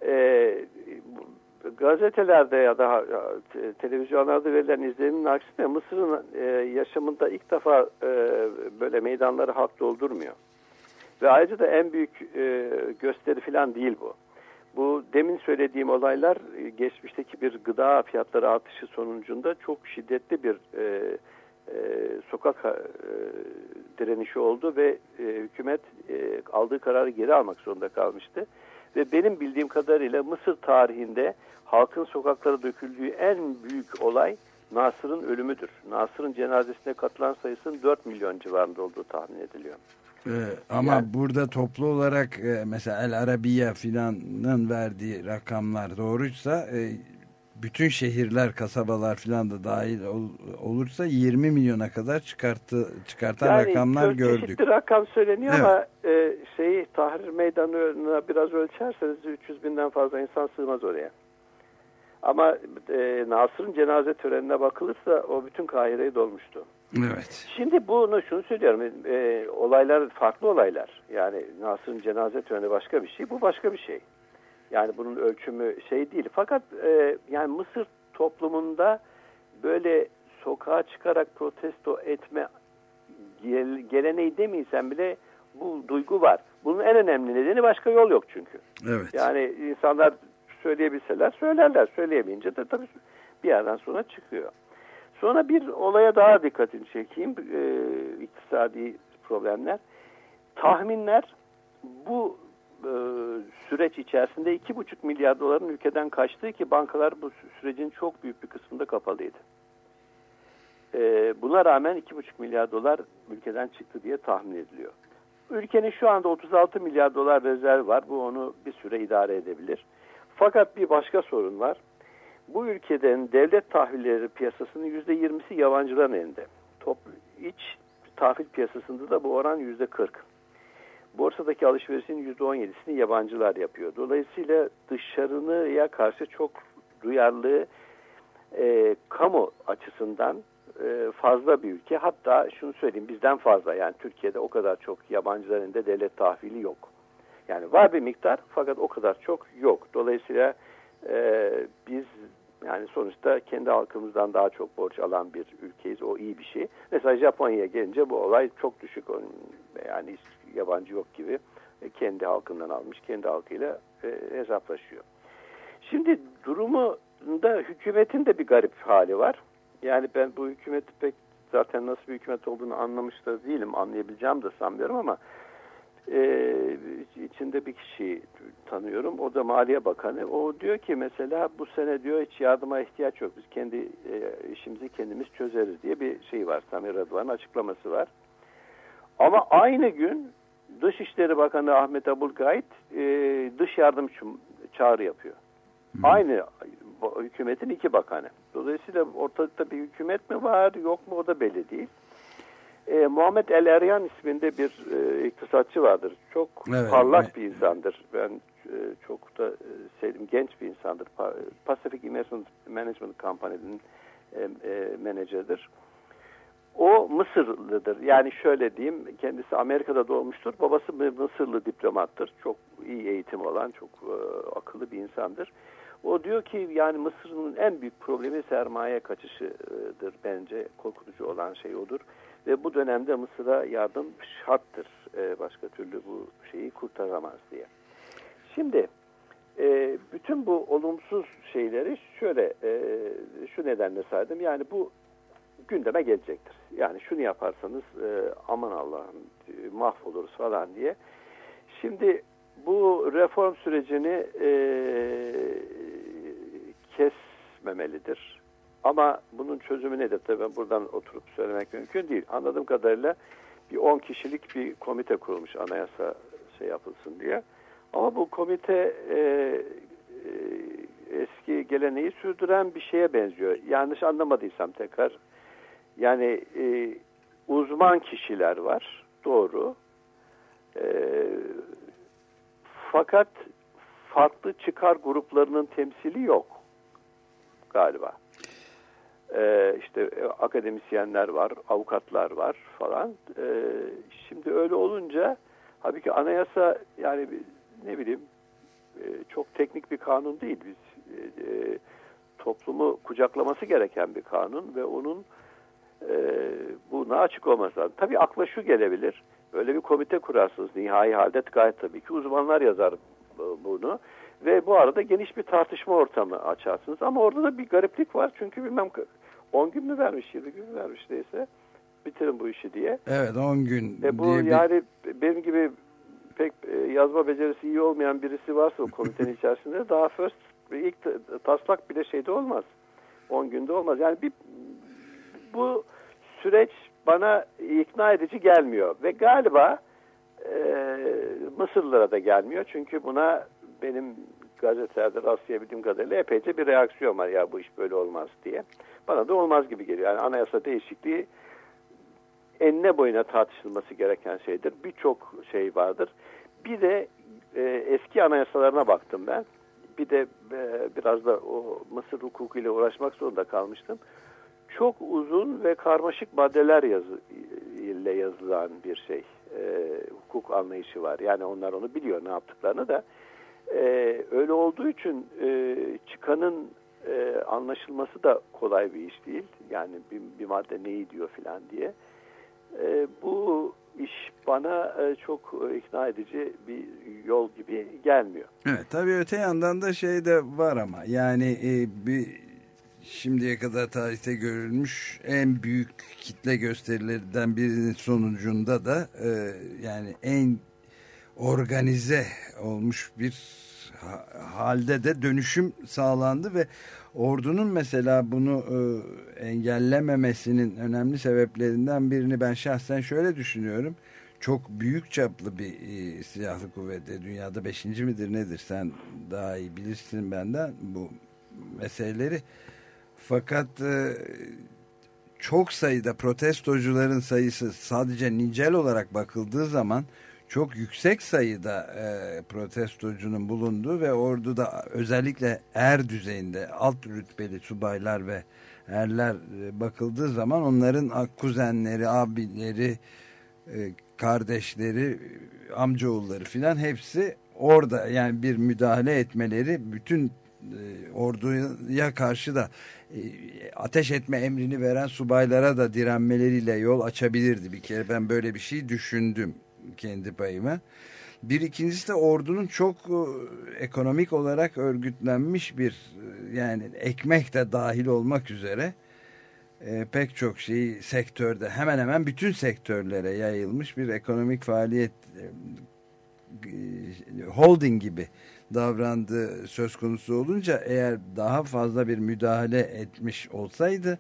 e, gazetelerde ya da televizyonlarda verilen izlenimin aksine Mısır'ın e, yaşamında ilk defa e, böyle meydanları halk doldurmuyor. Ve ayrıca da en büyük e, gösteri falan değil bu. Bu demin söylediğim olaylar e, geçmişteki bir gıda fiyatları artışı sonucunda çok şiddetli bir e, e, sokak e, direnişi oldu ve e, hükümet e, aldığı kararı geri almak zorunda kalmıştı. Ve benim bildiğim kadarıyla Mısır tarihinde halkın sokaklara döküldüğü en büyük olay Nasır'ın ölümüdür. Nasır'ın cenazesine katılan sayısının 4 milyon civarında olduğu tahmin ediliyor. Ee, ama yani, burada toplu olarak e, mesela El Arabiya filanın verdiği rakamlar doğruysa e, bütün şehirler, kasabalar filan da dahil ol, olursa 20 milyona kadar çıkarttı, çıkartan yani, rakamlar gördük. Çeşitli rakam söyleniyor evet. ama e, şeyi Tahrir Meydanı'na biraz ölçerseniz 300 binden fazla insan sığmaz oraya. Ama e, Nasır'ın cenaze törenine bakılırsa o bütün Kahire'yi dolmuştu. Evet. Şimdi bunu şunu söylüyorum. E, olaylar farklı olaylar. Yani Nasır'ın cenaze töreni başka bir şey. Bu başka bir şey. Yani bunun ölçümü şey değil. Fakat e, yani Mısır toplumunda böyle sokağa çıkarak protesto etme geleneği demeysen bile bu duygu var. Bunun en önemli nedeni başka yol yok çünkü. Evet. Yani insanlar söyleyebilseler söylerler. Söyleyemeyince de tabii bir yerden sonra çıkıyor. Sonra bir olaya daha dikkatini çekeyim. E, iktisadi problemler. Tahminler bu süreç içerisinde 2,5 milyar doların ülkeden kaçtığı ki bankalar bu sürecin çok büyük bir kısmında kapalıydı. E, buna rağmen 2,5 milyar dolar ülkeden çıktı diye tahmin ediliyor. Ülkenin şu anda 36 milyar dolar rezerv var. Bu onu bir süre idare edebilir. Fakat bir başka sorun var. Bu ülkeden devlet tahvilleri piyasasının %20'si yabancıların elinde. Top, iç tahvil piyasasında da bu oran %40 borsadaki alışverişin %17'sini yabancılar yapıyor. Dolayısıyla dışarıya karşı çok duyarlı e, kamu açısından e, fazla bir ülke. Hatta şunu söyleyeyim bizden fazla yani Türkiye'de o kadar çok yabancıların da devlet tahvili yok. Yani var bir miktar fakat o kadar çok yok. Dolayısıyla e, biz yani sonuçta kendi halkımızdan daha çok borç alan bir ülkeyiz. O iyi bir şey. Mesela Japonya'ya gelince bu olay çok düşük. Yani yabancı yok gibi e, kendi halkından almış, kendi halkıyla e, hesaplaşıyor. Şimdi durumu da hükümetin de bir garip hali var. Yani ben bu hükümeti pek zaten nasıl bir hükümet olduğunu anlamış da değilim, anlayabileceğim de sanmıyorum ama e, içinde bir kişi tanıyorum. O da Maliye Bakanı. O diyor ki mesela bu sene diyor hiç yardıma ihtiyaç yok. Biz kendi e, işimizi kendimiz çözeriz diye bir şey var. Samir Rıdvan'ın açıklaması var. Ama aynı gün Dışişleri Bakanı Ahmet Abulgayt e, dış yardım için çağrı yapıyor. Aynı bu hükümetin iki bakanı. Dolayısıyla ortalıkta bir hükümet mi var yok mu o da belli değil. E, Muhammed El Eryan isminde bir e, iktisatçı vardır. Çok Evet, parlak evet. bir insandır. Ben e, çok da e, sevdim. Genç bir insandır. Pa- Pacific Investment Management Company'nin e, e, menajeridir. O Mısırlıdır. Yani şöyle diyeyim, kendisi Amerika'da doğmuştur. Babası Mısırlı diplomattır. Çok iyi eğitim olan, çok e, akıllı bir insandır. O diyor ki yani Mısır'ın en büyük problemi sermaye kaçışıdır bence. Korkutucu olan şey odur. Ve bu dönemde Mısır'a yardım şarttır. E, başka türlü bu şeyi kurtaramaz diye. Şimdi e, bütün bu olumsuz şeyleri şöyle e, şu nedenle saydım. Yani bu gündeme gelecektir. Yani şunu yaparsanız e, aman Allah'ım e, mahvoluruz falan diye. Şimdi bu reform sürecini e, kesmemelidir. Ama bunun çözümü nedir? Tabii buradan oturup söylemek mümkün değil. Anladığım kadarıyla bir 10 kişilik bir komite kurulmuş anayasa şey yapılsın diye. Ama bu komite e, e, eski geleneği sürdüren bir şeye benziyor. Yanlış anlamadıysam tekrar. Yani e, uzman kişiler var. Doğru. E, fakat farklı çıkar gruplarının temsili yok galiba. Ee, işte e, akademisyenler var, avukatlar var falan. Ee, şimdi öyle olunca halbuki anayasa yani ne bileyim e, çok teknik bir kanun değil. Biz e, e, toplumu kucaklaması gereken bir kanun ve onun e, buna açık olması lazım. Tabii akla şu gelebilir. Böyle bir komite kurarsınız. Nihai halde gayet tabii ki uzmanlar yazar bu- bunu. Ve bu arada geniş bir tartışma ortamı açarsınız. Ama orada da bir gariplik var. Çünkü bilmem 10 gün mü vermiş, 20 gün mü vermiş neyse. Bitirin bu işi diye. Evet 10 gün Ve bu diye bir- yani benim gibi pek e, yazma becerisi iyi olmayan birisi varsa o komitenin *laughs* içerisinde daha first ilk taslak bile şeyde olmaz. 10 günde olmaz. Yani bir bu süreç bana ikna edici gelmiyor ve galiba e, Mısırlılara da gelmiyor. Çünkü buna benim gazetelerde rastlayabildiğim kadarıyla epeyce bir reaksiyon var ya bu iş böyle olmaz diye. Bana da olmaz gibi geliyor. Yani anayasa değişikliği enine boyuna tartışılması gereken şeydir. Birçok şey vardır. Bir de e, eski anayasalarına baktım ben. Bir de e, biraz da o Mısır hukukuyla uğraşmak zorunda kalmıştım. Çok uzun ve karmaşık maddeler yazı, ile yazılan bir şey. E, hukuk anlayışı var. Yani onlar onu biliyor ne yaptıklarını da. E, öyle olduğu için e, çıkanın e, anlaşılması da kolay bir iş değil. Yani bir, bir madde neyi diyor filan diye. E, bu iş bana e, çok e, ikna edici bir yol gibi gelmiyor. Evet tabii öte yandan da şey de var ama yani e, bir şimdiye kadar tarihte görülmüş en büyük kitle gösterilerinden birinin sonucunda da e, yani en organize olmuş bir ha- halde de dönüşüm sağlandı ve ordunun mesela bunu e, engellememesinin önemli sebeplerinden birini ben şahsen şöyle düşünüyorum. Çok büyük çaplı bir e, silahlı kuvvette dünyada beşinci midir nedir sen daha iyi bilirsin benden bu meseleleri. Fakat e, çok sayıda protestocuların sayısı sadece nicel olarak bakıldığı zaman çok yüksek sayıda e, protestocunun bulunduğu ve orduda özellikle er düzeyinde alt rütbeli subaylar ve erler e, bakıldığı zaman onların kuzenleri, abileri, kardeşleri, amcaoğulları filan hepsi orada yani bir müdahale etmeleri bütün orduya karşı da e, ateş etme emrini veren subaylara da direnmeleriyle yol açabilirdi. Bir kere ben böyle bir şey düşündüm. kendi payıma. Bir ikincisi de ordunun çok e, ekonomik olarak örgütlenmiş bir e, yani ekmek de dahil olmak üzere e, pek çok şeyi sektörde hemen hemen bütün sektörlere yayılmış bir ekonomik faaliyet e, e, holding gibi davrandığı söz konusu olunca eğer daha fazla bir müdahale etmiş olsaydı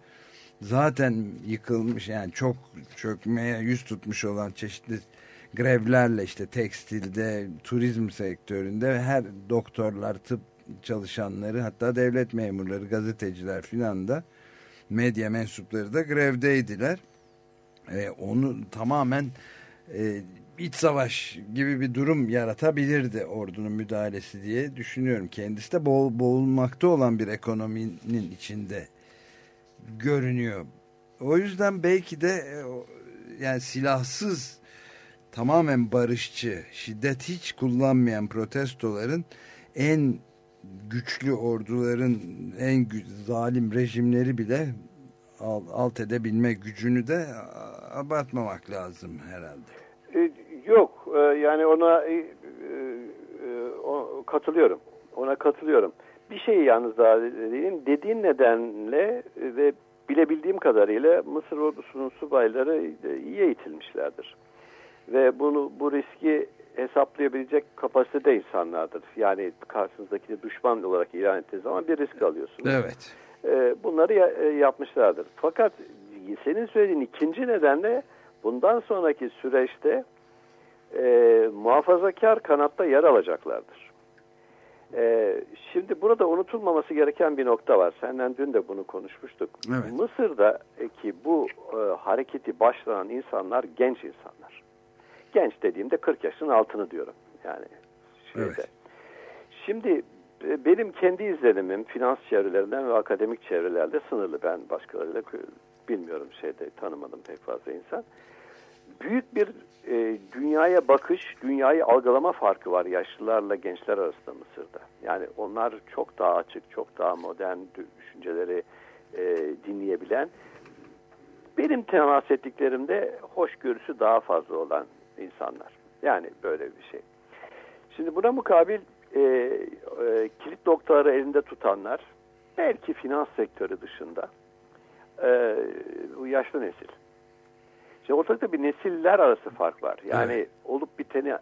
zaten yıkılmış yani çok çökmeye yüz tutmuş olan çeşitli grevlerle işte tekstilde, turizm sektöründe her doktorlar, tıp çalışanları hatta devlet memurları, gazeteciler filan da medya mensupları da grevdeydiler. E, onu tamamen e, iç savaş gibi bir durum yaratabilirdi ordunun müdahalesi diye düşünüyorum. Kendisi de boğul, boğulmakta olan bir ekonominin içinde görünüyor. O yüzden belki de e, yani silahsız tamamen barışçı, şiddet hiç kullanmayan protestoların en güçlü orduların en zalim rejimleri bile alt edebilme gücünü de abartmamak lazım herhalde. E, yok e, yani ona e, katılıyorum. Ona katılıyorum. Bir şey yalnız daha dediğim dediğin nedenle ve bilebildiğim kadarıyla Mısır ordusunun subayları iyi eğitilmişlerdir. Ve bunu bu riski hesaplayabilecek kapasitede insanlardır. Yani karşınızdaki düşman olarak ilan ettiği zaman bir risk alıyorsunuz. Evet. Bunları yapmışlardır. Fakat senin söylediğin ikinci nedenle bundan sonraki süreçte e, muhafazakar kanatta yer alacaklardır. E, şimdi burada unutulmaması gereken bir nokta var. Senden dün de bunu konuşmuştuk. Evet. Mısır'daki bu e, hareketi başlayan insanlar genç insanlar. Genç dediğimde 40 yaşın altını diyorum. Yani şeyde. Evet. Şimdi e, benim kendi izlenimim finans çevrelerinden ve akademik çevrelerde sınırlı. Ben başkalarıyla bilmiyorum şeyde tanımadım pek fazla insan. Büyük bir e, dünyaya bakış, dünyayı algılama farkı var yaşlılarla gençler arasında Mısır'da. Yani onlar çok daha açık, çok daha modern düşünceleri e, dinleyebilen. Benim temas ettiklerimde hoşgörüsü daha fazla olan insanlar. Yani böyle bir şey. Şimdi buna mukabil e, e, kilit noktaları elinde tutanlar belki finans sektörü dışında e, bu yaşlı nesil. Şimdi ortalıkta bir nesiller arası fark var. Yani evet. olup biteni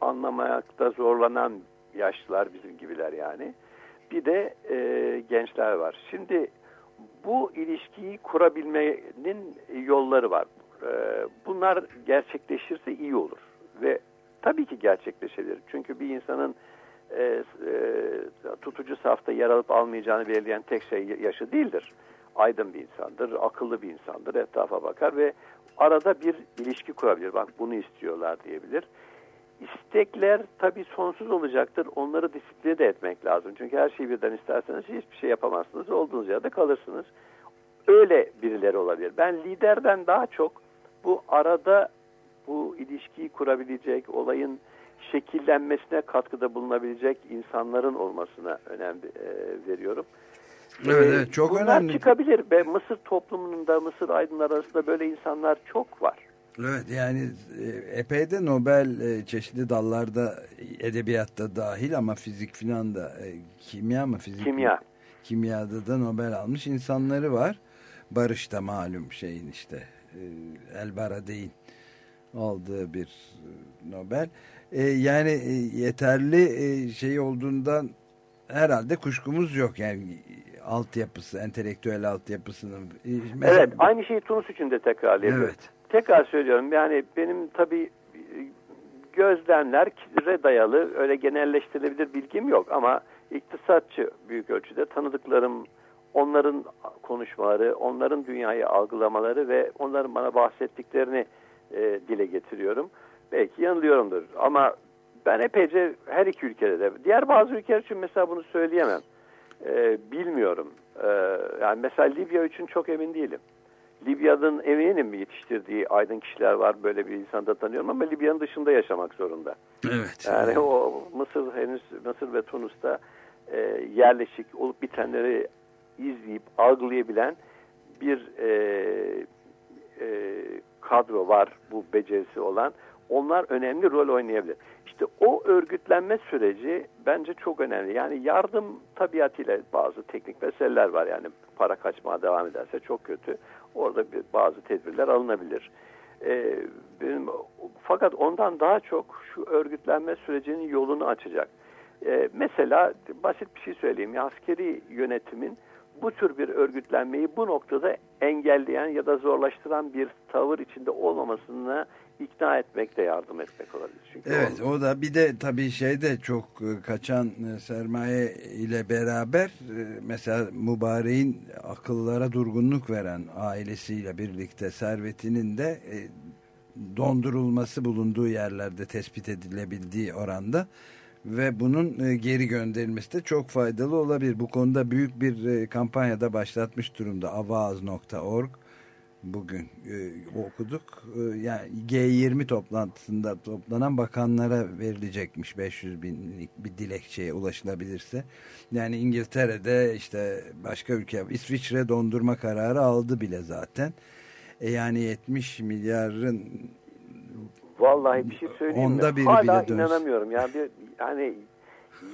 anlamakta zorlanan yaşlılar bizim gibiler yani. Bir de e, gençler var. Şimdi bu ilişkiyi kurabilmenin yolları var. E, bunlar gerçekleşirse iyi olur. Ve tabii ki gerçekleşebilir. Çünkü bir insanın e, e, tutucu safta yer alıp almayacağını belirleyen tek şey yaşı değildir. Aydın bir insandır, akıllı bir insandır, etrafa bakar ve arada bir ilişki kurabilir. Bak bunu istiyorlar diyebilir. İstekler tabii sonsuz olacaktır. Onları disipline de etmek lazım. Çünkü her şeyi birden isterseniz hiçbir şey yapamazsınız. Olduğunuz yerde kalırsınız. Öyle birileri olabilir. Ben liderden daha çok bu arada bu ilişkiyi kurabilecek, olayın şekillenmesine katkıda bulunabilecek insanların olmasına önem e, veriyorum. Evet, evet çok Bunlar önemli. çıkabilir. Ve Mısır toplumunun da Mısır aydınlar arasında böyle insanlar çok var. Evet yani e, epey de Nobel e, çeşitli dallarda edebiyatta dahil ama fizik filan da e, kimya mı fizik Kimya. Mi? Kimyada da Nobel almış insanları var. Barış'ta malum şeyin işte El Baradei'in aldığı bir Nobel. Yani yeterli şey olduğundan herhalde kuşkumuz yok. Yani altyapısı, entelektüel altyapısının. Mesela... Evet, aynı şeyi Tunus için de tekrarlayabilirim. Evet. Tekrar söylüyorum yani benim tabii gözlemlere dayalı öyle genelleştirilebilir bilgim yok ama iktisatçı büyük ölçüde tanıdıklarım onların konuşmaları, onların dünyayı algılamaları ve onların bana bahsettiklerini e, dile getiriyorum. Belki yanılıyorumdur ama ben epeyce her iki ülkede de, diğer bazı ülkeler için mesela bunu söyleyemem. E, bilmiyorum. E, yani mesela Libya için çok emin değilim. Libya'nın eminim yetiştirdiği aydın kişiler var. Böyle bir insan da tanıyorum ama Libya'nın dışında yaşamak zorunda. Evet. Yani o Mısır henüz Mısır ve Tunus'ta e, yerleşik olup bitenleri izleyip algılayabilen bir e, e, kadro var bu becerisi olan. Onlar önemli rol oynayabilir. İşte o örgütlenme süreci bence çok önemli. Yani yardım tabiatıyla bazı teknik meseleler var. Yani para kaçmaya devam ederse çok kötü. Orada bir, bazı tedbirler alınabilir. Ee, benim, fakat ondan daha çok şu örgütlenme sürecinin yolunu açacak. Ee, mesela basit bir şey söyleyeyim. Ya, askeri yönetimin bu tür bir örgütlenmeyi bu noktada engelleyen ya da zorlaştıran bir tavır içinde olmamasına ikna etmek de yardım etmek olabilir. Çünkü Evet o da bir de tabii şeyde çok e, kaçan e, sermaye ile beraber e, mesela Mübarek'in akıllara durgunluk veren ailesiyle birlikte servetinin de dondurulması bulunduğu yerlerde tespit edilebildiği oranda ve bunun geri gönderilmesi de çok faydalı olabilir. Bu konuda büyük bir kampanyada başlatmış durumda avaz.org bugün e, okuduk. E, yani G20 toplantısında toplanan bakanlara verilecekmiş 500 binlik bir dilekçeye ulaşılabilirse. Yani İngiltere'de işte başka ülke İsviçre dondurma kararı aldı bile zaten. E yani 70 milyarın Vallahi bir şey söyleyeyim Onda mi? Hala bile inanamıyorum. Yani bir yani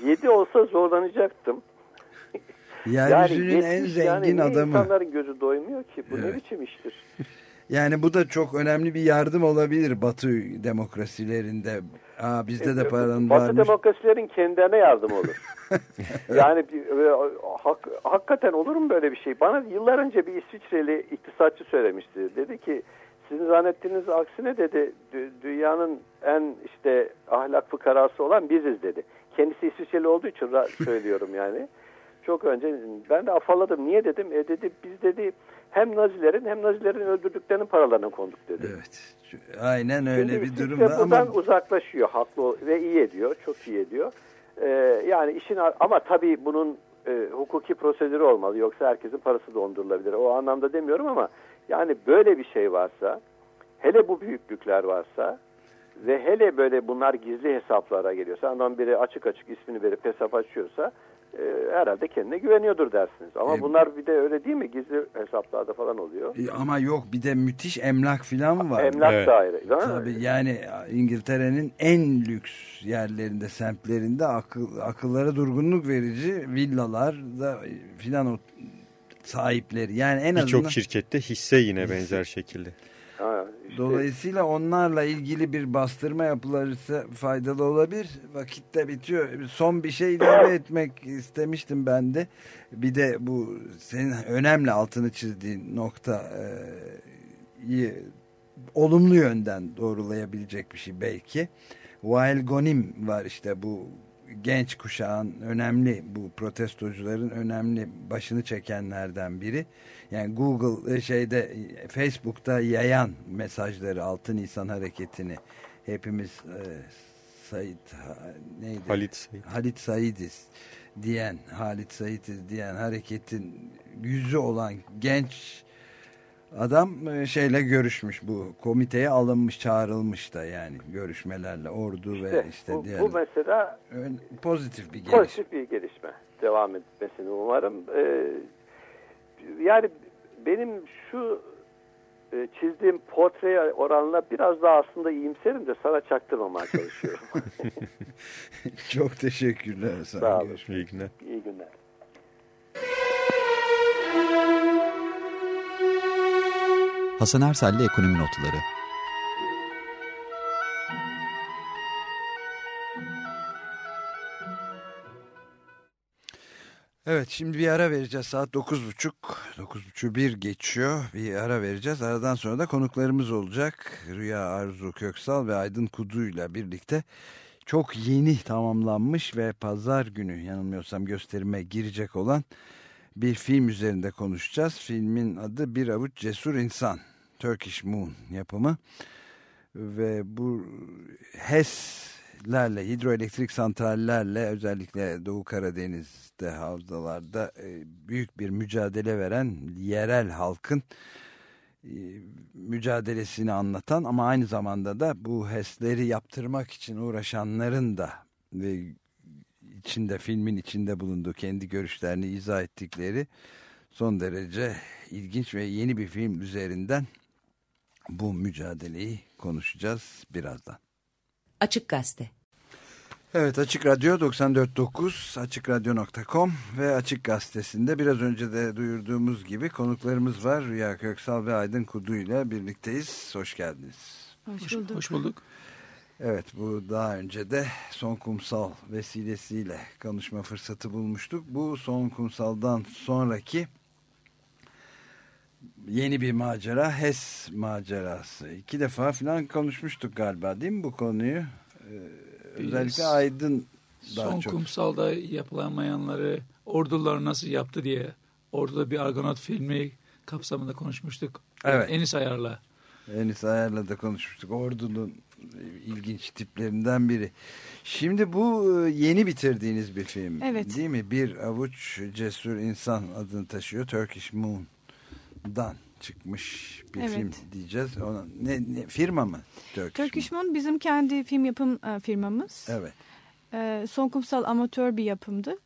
7 olsa zorlanacaktım. Yeryüzünün en 70 zengin yani adamı. insanların gözü doymuyor ki. Bu ne Evet. biçim iştir? *laughs* Yani bu da çok önemli bir yardım olabilir Batı demokrasilerinde. Aa, bizde de paranın E, Batı varmış. demokrasilerin kendilerine yardım olur. *laughs* yani e, hak, hakikaten olur mu böyle bir şey? Bana yıllar önce bir İsviçreli iktisatçı söylemişti. Dedi ki sizin zannettiğiniz aksine dedi dü- dünyanın en işte ahlak fıkarası olan biziz dedi. Kendisi İsviçreli olduğu için *laughs* söylüyorum yani. Çok önce ben de afalladım. Niye dedim? E dedi biz dedi hem Nazilerin hem Nazilerin öldürdüklerinin paralarına konduk dedi. Evet. Aynen öyle Şimdi bir durum var ama uzaklaşıyor haklı ve iyi ediyor, çok iyi ediyor. Ee, yani işin ama tabii bunun e, hukuki prosedürü olmalı yoksa herkesin parası dondurulabilir. O anlamda demiyorum ama yani böyle bir şey varsa, hele bu büyüklükler varsa ve hele böyle bunlar gizli hesaplara geliyorsa, adam biri açık açık ismini verip hesap açıyorsa e, herhalde kendine güveniyordur dersiniz. Ama E, bunlar bir de öyle değil mi? Gizli hesaplarda falan oluyor. E, ama yok bir de müthiş emlak filan var. Emlak Evet. da ayrı. değil mi? Tabii yani İngiltere'nin en lüks yerlerinde, semtlerinde akıl, akıllara durgunluk verici villalar da filan o sahipleri. Yani en azından Birçok şirkette hisse yine benzer şekilde. Dolayısıyla onlarla ilgili bir bastırma yapılırsa faydalı olabilir. Vakit de bitiyor. Son bir şey ilave *coughs* etmek istemiştim ben de. Bir de bu senin önemli altını çizdiğin nokta e, iyi, olumlu yönden doğrulayabilecek bir şey belki. Wael Gonim var işte bu genç kuşağın önemli bu protestocuların önemli başını çekenlerden biri. Yani Google e, şeyde e, Facebook'ta yayan mesajları 6 Nisan hareketini hepimiz e, Said neydi? Halit Said. Halit Said'iz diyen Halit Said'iz diyen hareketin yüzü olan genç adam e, şeyle görüşmüş bu komiteye alınmış çağrılmış da yani görüşmelerle ordu ve İşte işte bu, diğer bu mesela pozitif bir gelişme. pozitif bir gelişme. Devam etmesini umarım. Ee, yani benim şu e, çizdiğim portre oranla biraz daha aslında iyimserim de sana çaktırmamaya çalışıyorum. *laughs* Çok teşekkürler. Sana. Sağ olun. İyi günler. İyi günler. Hasan Ersel'le Ekonomi Notları Evet şimdi bir ara vereceğiz. Saat 9.30. 9.30 bir geçiyor. Bir ara vereceğiz. Aradan sonra da konuklarımız olacak. Rüya Arzu Köksal ve Aydın Kudu ile birlikte çok yeni tamamlanmış ve pazar günü yanılmıyorsam gösterime girecek olan bir film üzerinde konuşacağız. Filmin adı Bir Avuç Cesur İnsan. Turkish Moon yapımı. Ve bu HES'lerle, hidroelektrik santrallerle özellikle Doğu Karadeniz'de havzalarda e, büyük bir mücadele veren yerel halkın e, mücadelesini anlatan ama aynı zamanda da bu HES'leri yaptırmak için uğraşanların da ve içinde filmin içinde bulunduğu kendi görüşlerini izah ettikleri son derece ilginç ve yeni bir film üzerinden bu mücadeleyi konuşacağız birazdan. Açık Gazete. Evet Açık Radyo 94.9 AçıkRadyo.com ve Açık Gazetesi'nde biraz önce de duyurduğumuz gibi konuklarımız var. Rüya Köksal ve Aydın Kudu ile birlikteyiz. Hoş geldiniz. Hoş bulduk. Hoş bulduk. Evet bu daha önce de Son Kumsal vesilesiyle konuşma fırsatı bulmuştuk. Bu Son Kumsal'dan sonraki yeni bir macera HES macerası. İki defa falan konuşmuştuk galiba değil mi bu konuyu? Ee, özellikle Aydın daha Son çok. kumsalda yapılamayanları ordular nasıl yaptı diye orduda bir Argonaut filmi kapsamında konuşmuştuk. Evet. Enis Ayar'la. Enis Ayar'la da konuşmuştuk. Ordu'nun ilginç tiplerinden biri. Şimdi bu e, yeni bitirdiğiniz bir film Evet. değil mi? Bir avuç cesur insan adını taşıyor. Turkish Moon'dan çıkmış bir Evet. film diyeceğiz. Ona, ne, ne, firma mı? Turkish, Turkish Moon bizim kendi film yapım e, firmamız. Evet. E, son kumsal amatör bir yapımdı.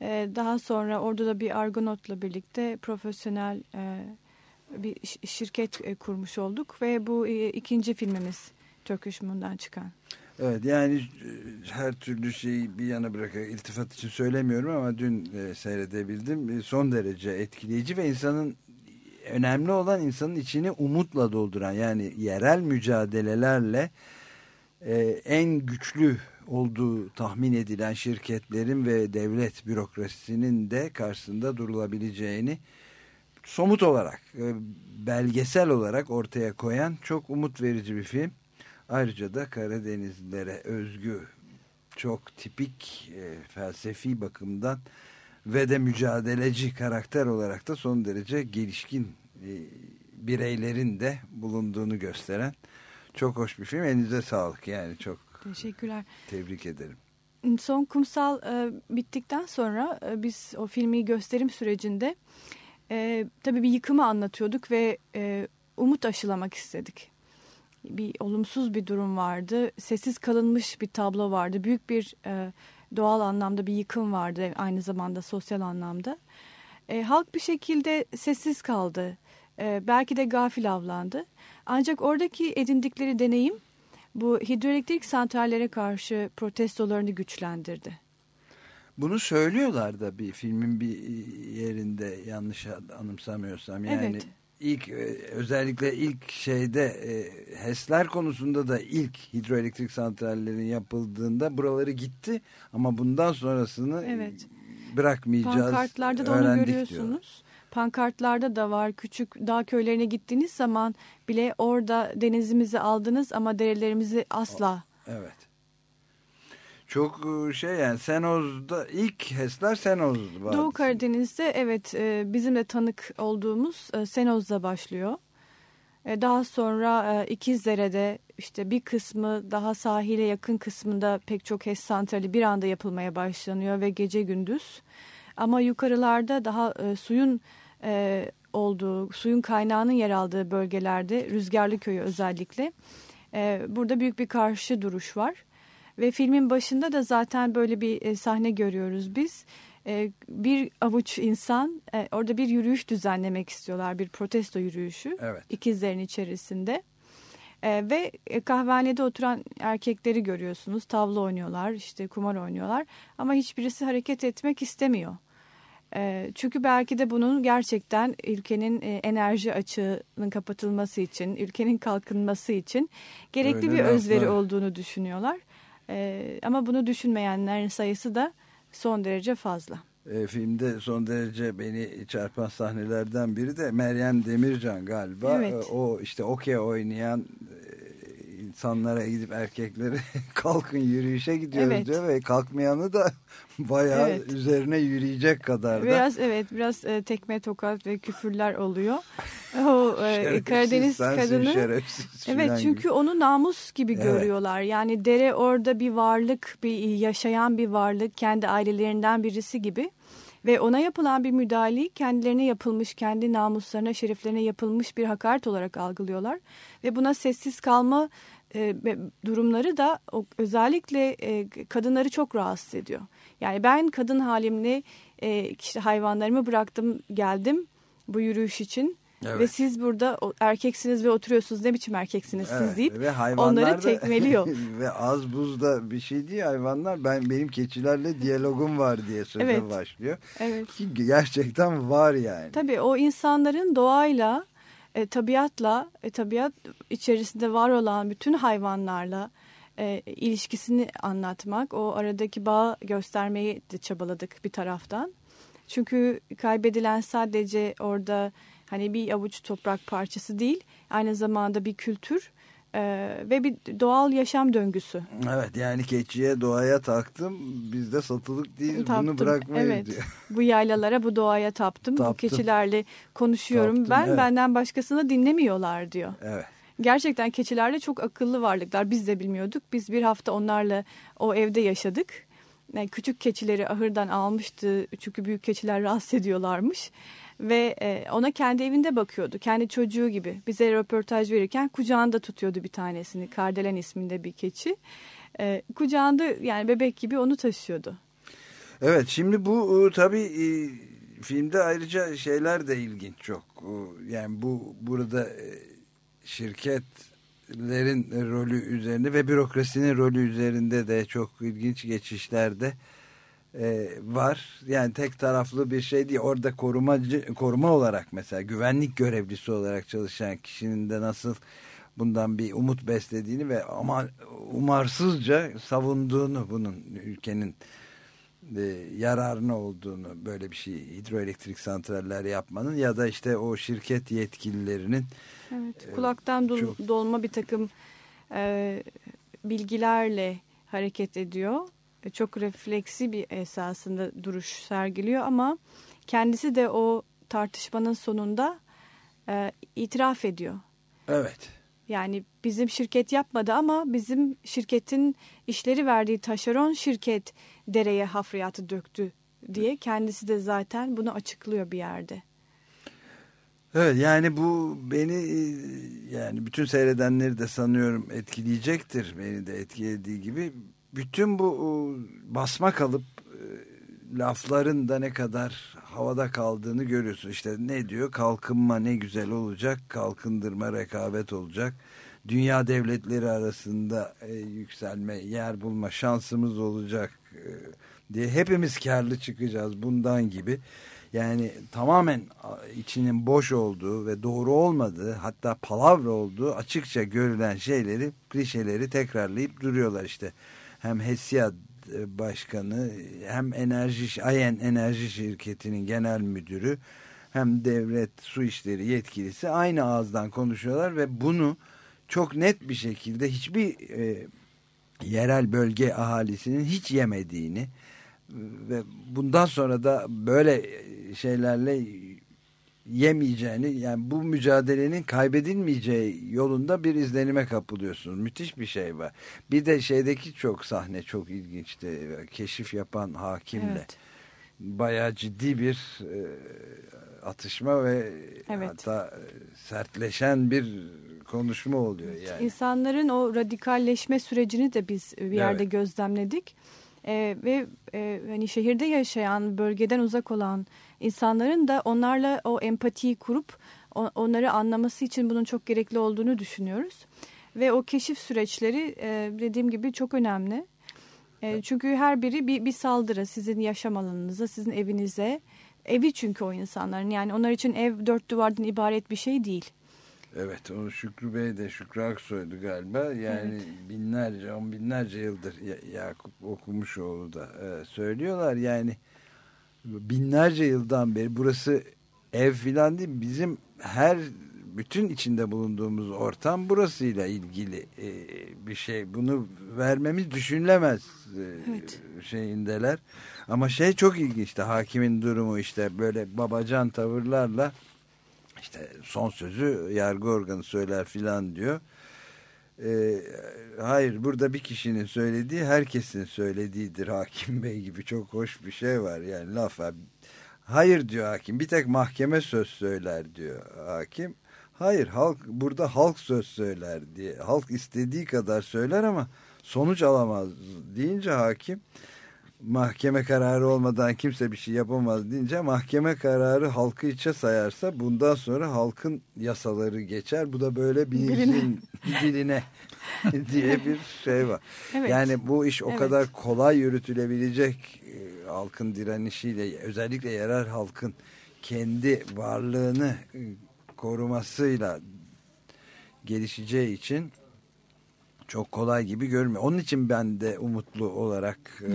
E, daha sonra orada da bir Argonaut'la birlikte profesyonel e, bir şirket e, kurmuş olduk ve bu e, ikinci filmimiz Turkish Moon'dan çıkan. Evet yani e, her türlü şeyi bir yana bırakarak iltifat için söylemiyorum ama dün e, seyredebildim. E, son derece etkileyici ve insanın önemli olan insanın içini umutla dolduran yani yerel mücadelelerle e, en güçlü olduğu tahmin edilen şirketlerin ve devlet bürokrasisinin de karşısında durulabileceğini somut olarak, e, belgesel olarak ortaya koyan çok umut verici bir film. Ayrıca da Karadenizlilere özgü çok tipik e, felsefi bakımdan ve de mücadeleci karakter olarak da son derece gelişkin e, bireylerin de bulunduğunu gösteren çok hoş bir film. Elinize sağlık yani çok Teşekkürler. tebrik ederim. Son kumsal e, bittikten sonra e, biz o filmi gösterim sürecinde e, tabii bir yıkımı anlatıyorduk ve e, umut aşılamak istedik. Bir olumsuz bir durum vardı. Sessiz kalınmış bir tablo vardı. Büyük bir e, doğal anlamda bir yıkım vardı aynı zamanda sosyal anlamda. E, halk bir şekilde sessiz kaldı. E, belki de gafil avlandı. Ancak oradaki edindikleri deneyim bu hidroelektrik santrallere karşı protestolarını güçlendirdi. Bunu söylüyorlar da bir filmin bir yerinde yanlış anımsamıyorsam. Yani Evet. İlk e, özellikle ilk şeyde e, HES'ler konusunda da ilk hidroelektrik santrallerin yapıldığında buraları gitti ama bundan sonrasını Evet. bırakmayacağız. Pankartlarda da onu görüyorsunuz. diyorlar. Pankartlarda da var. Küçük dağ köylerine gittiğiniz zaman bile orada denizimizi aldınız ama derelerimizi asla. Evet. Çok e, şey yani Senoz'da ilk HES'ler Senoz var. Doğu Karadeniz'de evet e, bizim de tanık olduğumuz e, Senoz'da başlıyor. Daha sonra İkizdere'de işte bir kısmı daha sahile yakın kısmında pek çok HES santrali bir anda yapılmaya başlanıyor ve gece gündüz. Ama yukarılarda daha suyun olduğu, suyun kaynağının yer aldığı bölgelerde Rüzgarlı Köyü özellikle burada büyük bir karşı duruş var. Ve filmin başında da zaten böyle bir e, sahne görüyoruz biz. E, bir avuç insan e, orada bir yürüyüş düzenlemek istiyorlar. Bir protesto yürüyüşü. Evet. İkizlerin içerisinde. E, ve kahvehanede oturan erkekleri görüyorsunuz. Tavla oynuyorlar, işte kumar oynuyorlar. Ama hiçbirisi hareket etmek istemiyor. Çünkü belki de bunun gerçekten ülkenin enerji açığının kapatılması için, ülkenin kalkınması için gerekli Öyle bir özveri olduğunu düşünüyorlar. E, ama bunu düşünmeyenlerin sayısı da son derece fazla. E, filmde son derece beni çarpan sahnelerden biri de Meryem Demircan galiba. Evet. E, o işte okey oynayan insanlara gidip erkeklere *laughs* kalkın yürüyüşe gidiyoruz Evet. diyor ve kalkmayanı da *laughs* bayağı Evet. üzerine yürüyecek kadar da. Biraz evet biraz e, tekme tokat ve küfürler oluyor. O e, *laughs* Karadeniz kadını Evet çünkü gibi. onu namus gibi Evet. görüyorlar. Yani dere orada bir varlık, bir yaşayan bir varlık, kendi ailelerinden birisi gibi. Ve ona yapılan bir müdahaleyi kendilerine yapılmış, kendi namuslarına, şereflerine yapılmış bir hakaret olarak algılıyorlar. Ve buna sessiz kalma e, durumları da o, özellikle e, kadınları çok rahatsız ediyor. Yani ben kadın halimle e, işte hayvanlarımı bıraktım, geldim bu yürüyüş için. Evet. Ve siz burada erkeksiniz ve oturuyorsunuz ne biçim erkeksiniz Evet, siz deyip ve onları da- tekmeliyor. *laughs* ve az buzda bir şey değil hayvanlar. Ben benim keçilerle diyalogum var diye söze Evet. başlıyor. Evet. Ki gerçekten var yani. Tabii o insanların doğayla, e, tabiatla, e, tabiat içerisinde var olan bütün hayvanlarla e, ilişkisini anlatmak, o aradaki bağı göstermeyi de çabaladık bir taraftan. Çünkü kaybedilen sadece orada hani bir avuç toprak parçası değil, aynı zamanda bir kültür e, ve bir doğal yaşam döngüsü. Evet yani keçiye doğaya taktım. Bizde satılık değil bunu Taptım. bırakmayız evet. diyor. Bu yaylalara, bu doğaya taptım. Bu Taptım. keçilerle konuşuyorum. Taptım, ben evet. benden başkasını dinlemiyorlar diyor. Evet. Gerçekten keçilerle çok akıllı varlıklar. Biz de bilmiyorduk. Biz bir hafta onlarla o evde yaşadık. Yani küçük keçileri ahırdan almıştı. Çünkü büyük keçiler rahatsız ediyorlarmış. Ve e, ona kendi evinde bakıyordu. Kendi çocuğu gibi. Bize röportaj verirken kucağında tutuyordu bir tanesini. Kardelen isminde bir keçi. E, kucağında yani bebek gibi onu taşıyordu. Evet şimdi bu e, tabii e, filmde ayrıca şeyler de ilginç çok. O, Yani bu burada e, şirketlerin rolü üzerinde ve bürokrasinin rolü üzerinde de çok ilginç geçişlerde e, var. Yani tek taraflı bir şey değil. Orada korumacı koruma olarak mesela güvenlik görevlisi olarak çalışan kişinin de nasıl bundan bir umut beslediğini ve ama umarsızca savunduğunu bunun ülkenin e, yararına olduğunu böyle bir şey hidroelektrik santraller yapmanın ya da işte o şirket yetkililerinin Evet, kulaktan dol- çok- dolma bir takım e, bilgilerle hareket ediyor. E, Çok refleksi bir esasında duruş sergiliyor ama kendisi de o tartışmanın sonunda e, itiraf ediyor. evet Yani bizim şirket yapmadı ama bizim şirketin işleri verdiği taşeron şirket dereye hafriyatı döktü diye kendisi de zaten bunu açıklıyor bir yerde. Evet yani bu beni e, yani bütün seyredenleri de sanıyorum etkileyecektir. Beni de etkilediği gibi. Bütün bu basma kalıp e, lafların da ne kadar havada kaldığını görüyorsun. İşte ne diyor? Kalkınma ne güzel olacak. Kalkındırma rekabet olacak. Dünya devletleri arasında e, yükselme, yer bulma şansımız olacak e, diye hepimiz karlı çıkacağız bundan gibi. Yani tamamen içinin boş olduğu ve doğru olmadığı hatta palavra olduğu açıkça görülen şeyleri, klişeleri tekrarlayıp duruyorlar işte. Hem Hesiyat e, Başkanı hem enerji Ayen Enerji Şirketi'nin genel müdürü hem devlet su işleri yetkilisi aynı ağızdan konuşuyorlar ve bunu çok net bir şekilde hiçbir e, yerel bölge ahalisinin hiç yemediğini ve bundan sonra da böyle şeylerle yemeyeceğini yani bu mücadelenin kaybedilmeyeceği yolunda bir izlenime kapılıyorsunuz. Müthiş bir şey var. Bir de şeydeki çok sahne çok ilginçti. Keşif yapan hakimle. Evet. Bayağı ciddi bir e, atışma ve Evet. hatta e, sertleşen bir konuşma oluyor yani. İnsanların o radikalleşme sürecini de biz bir yerde Evet. gözlemledik. Ee, ve e, hani şehirde yaşayan, bölgeden uzak olan insanların da onlarla o empatiyi kurup o- onları anlaması için bunun çok gerekli olduğunu düşünüyoruz. Ve o keşif süreçleri e, dediğim gibi çok önemli. E, çünkü her biri bir, bir saldırı sizin yaşam alanınıza, sizin evinize. Evi çünkü o insanların yani onlar için ev dört duvardan ibaret bir şey değil. Evet onu Şükrü Bey de Şükrü Aksoy'du galiba. Yani binlerce on binlerce yıldır Ya- Yakup Okumuşoğlu da e, söylüyorlar. Yani binlerce yıldan beri burası ev filan değil bizim her bütün içinde bulunduğumuz ortam burasıyla ilgili e, bir şey. Bunu vermemiz düşünülemez e, şeyindeler. Ama şey çok ilginçti hakimin durumu işte böyle babacan tavırlarla işte son sözü yargı organı söyler filan diyor. Ee, hayır burada bir kişinin söylediği herkesin söylediğidir hakim bey gibi çok hoş bir şey var yani laf. Hayır diyor hakim bir tek mahkeme söz söyler diyor hakim. Hayır halk burada halk söz söyler diye halk istediği kadar söyler ama sonuç alamaz deyince hakim mahkeme kararı olmadan kimse bir şey yapamaz deyince mahkeme kararı halkı içe sayarsa bundan sonra halkın yasaları geçer. Bu da böyle bir Diline. diline *laughs* diye bir şey var. Evet. Yani bu iş o Evet. kadar kolay yürütülebilecek e, halkın direnişiyle özellikle yerel halkın kendi varlığını e, korumasıyla gelişeceği için çok kolay gibi görmüyor. Onun için ben de umutlu olarak e,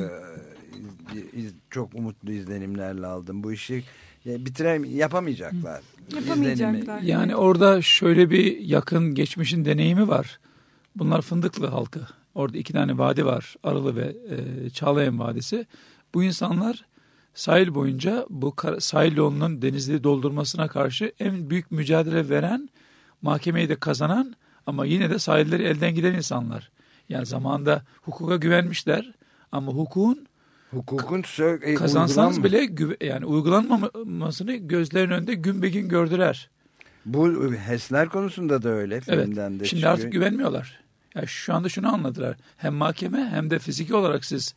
iz- çok umutlu izlenimlerle aldım. Bu işi e, bitirem yapamayacaklar. Yapamayacaklar. Yani orada şöyle bir yakın geçmişin deneyimi var. Bunlar Fındıklı halkı. Orada iki tane vadi var. Arılı ve e, Çağlayan Vadisi. Bu insanlar sahil boyunca bu sahil yolunun denizleri doldurmasına karşı en büyük mücadele veren, mahkemeyi de kazanan ama yine de sahilleri elden giden insanlar. Yani zamanında hukuka güvenmişler ama hukukun Hukukun e, kazansanız uygulanma- bile güve- yani uygulanmamasını gözlerin önünde gün be gün gördüler. Bu HES'ler konusunda da öyle Evet. de Şimdi çıkıyor. artık güvenmiyorlar. Ya şu anda şunu anladılar. Hem mahkeme hem de fiziki olarak siz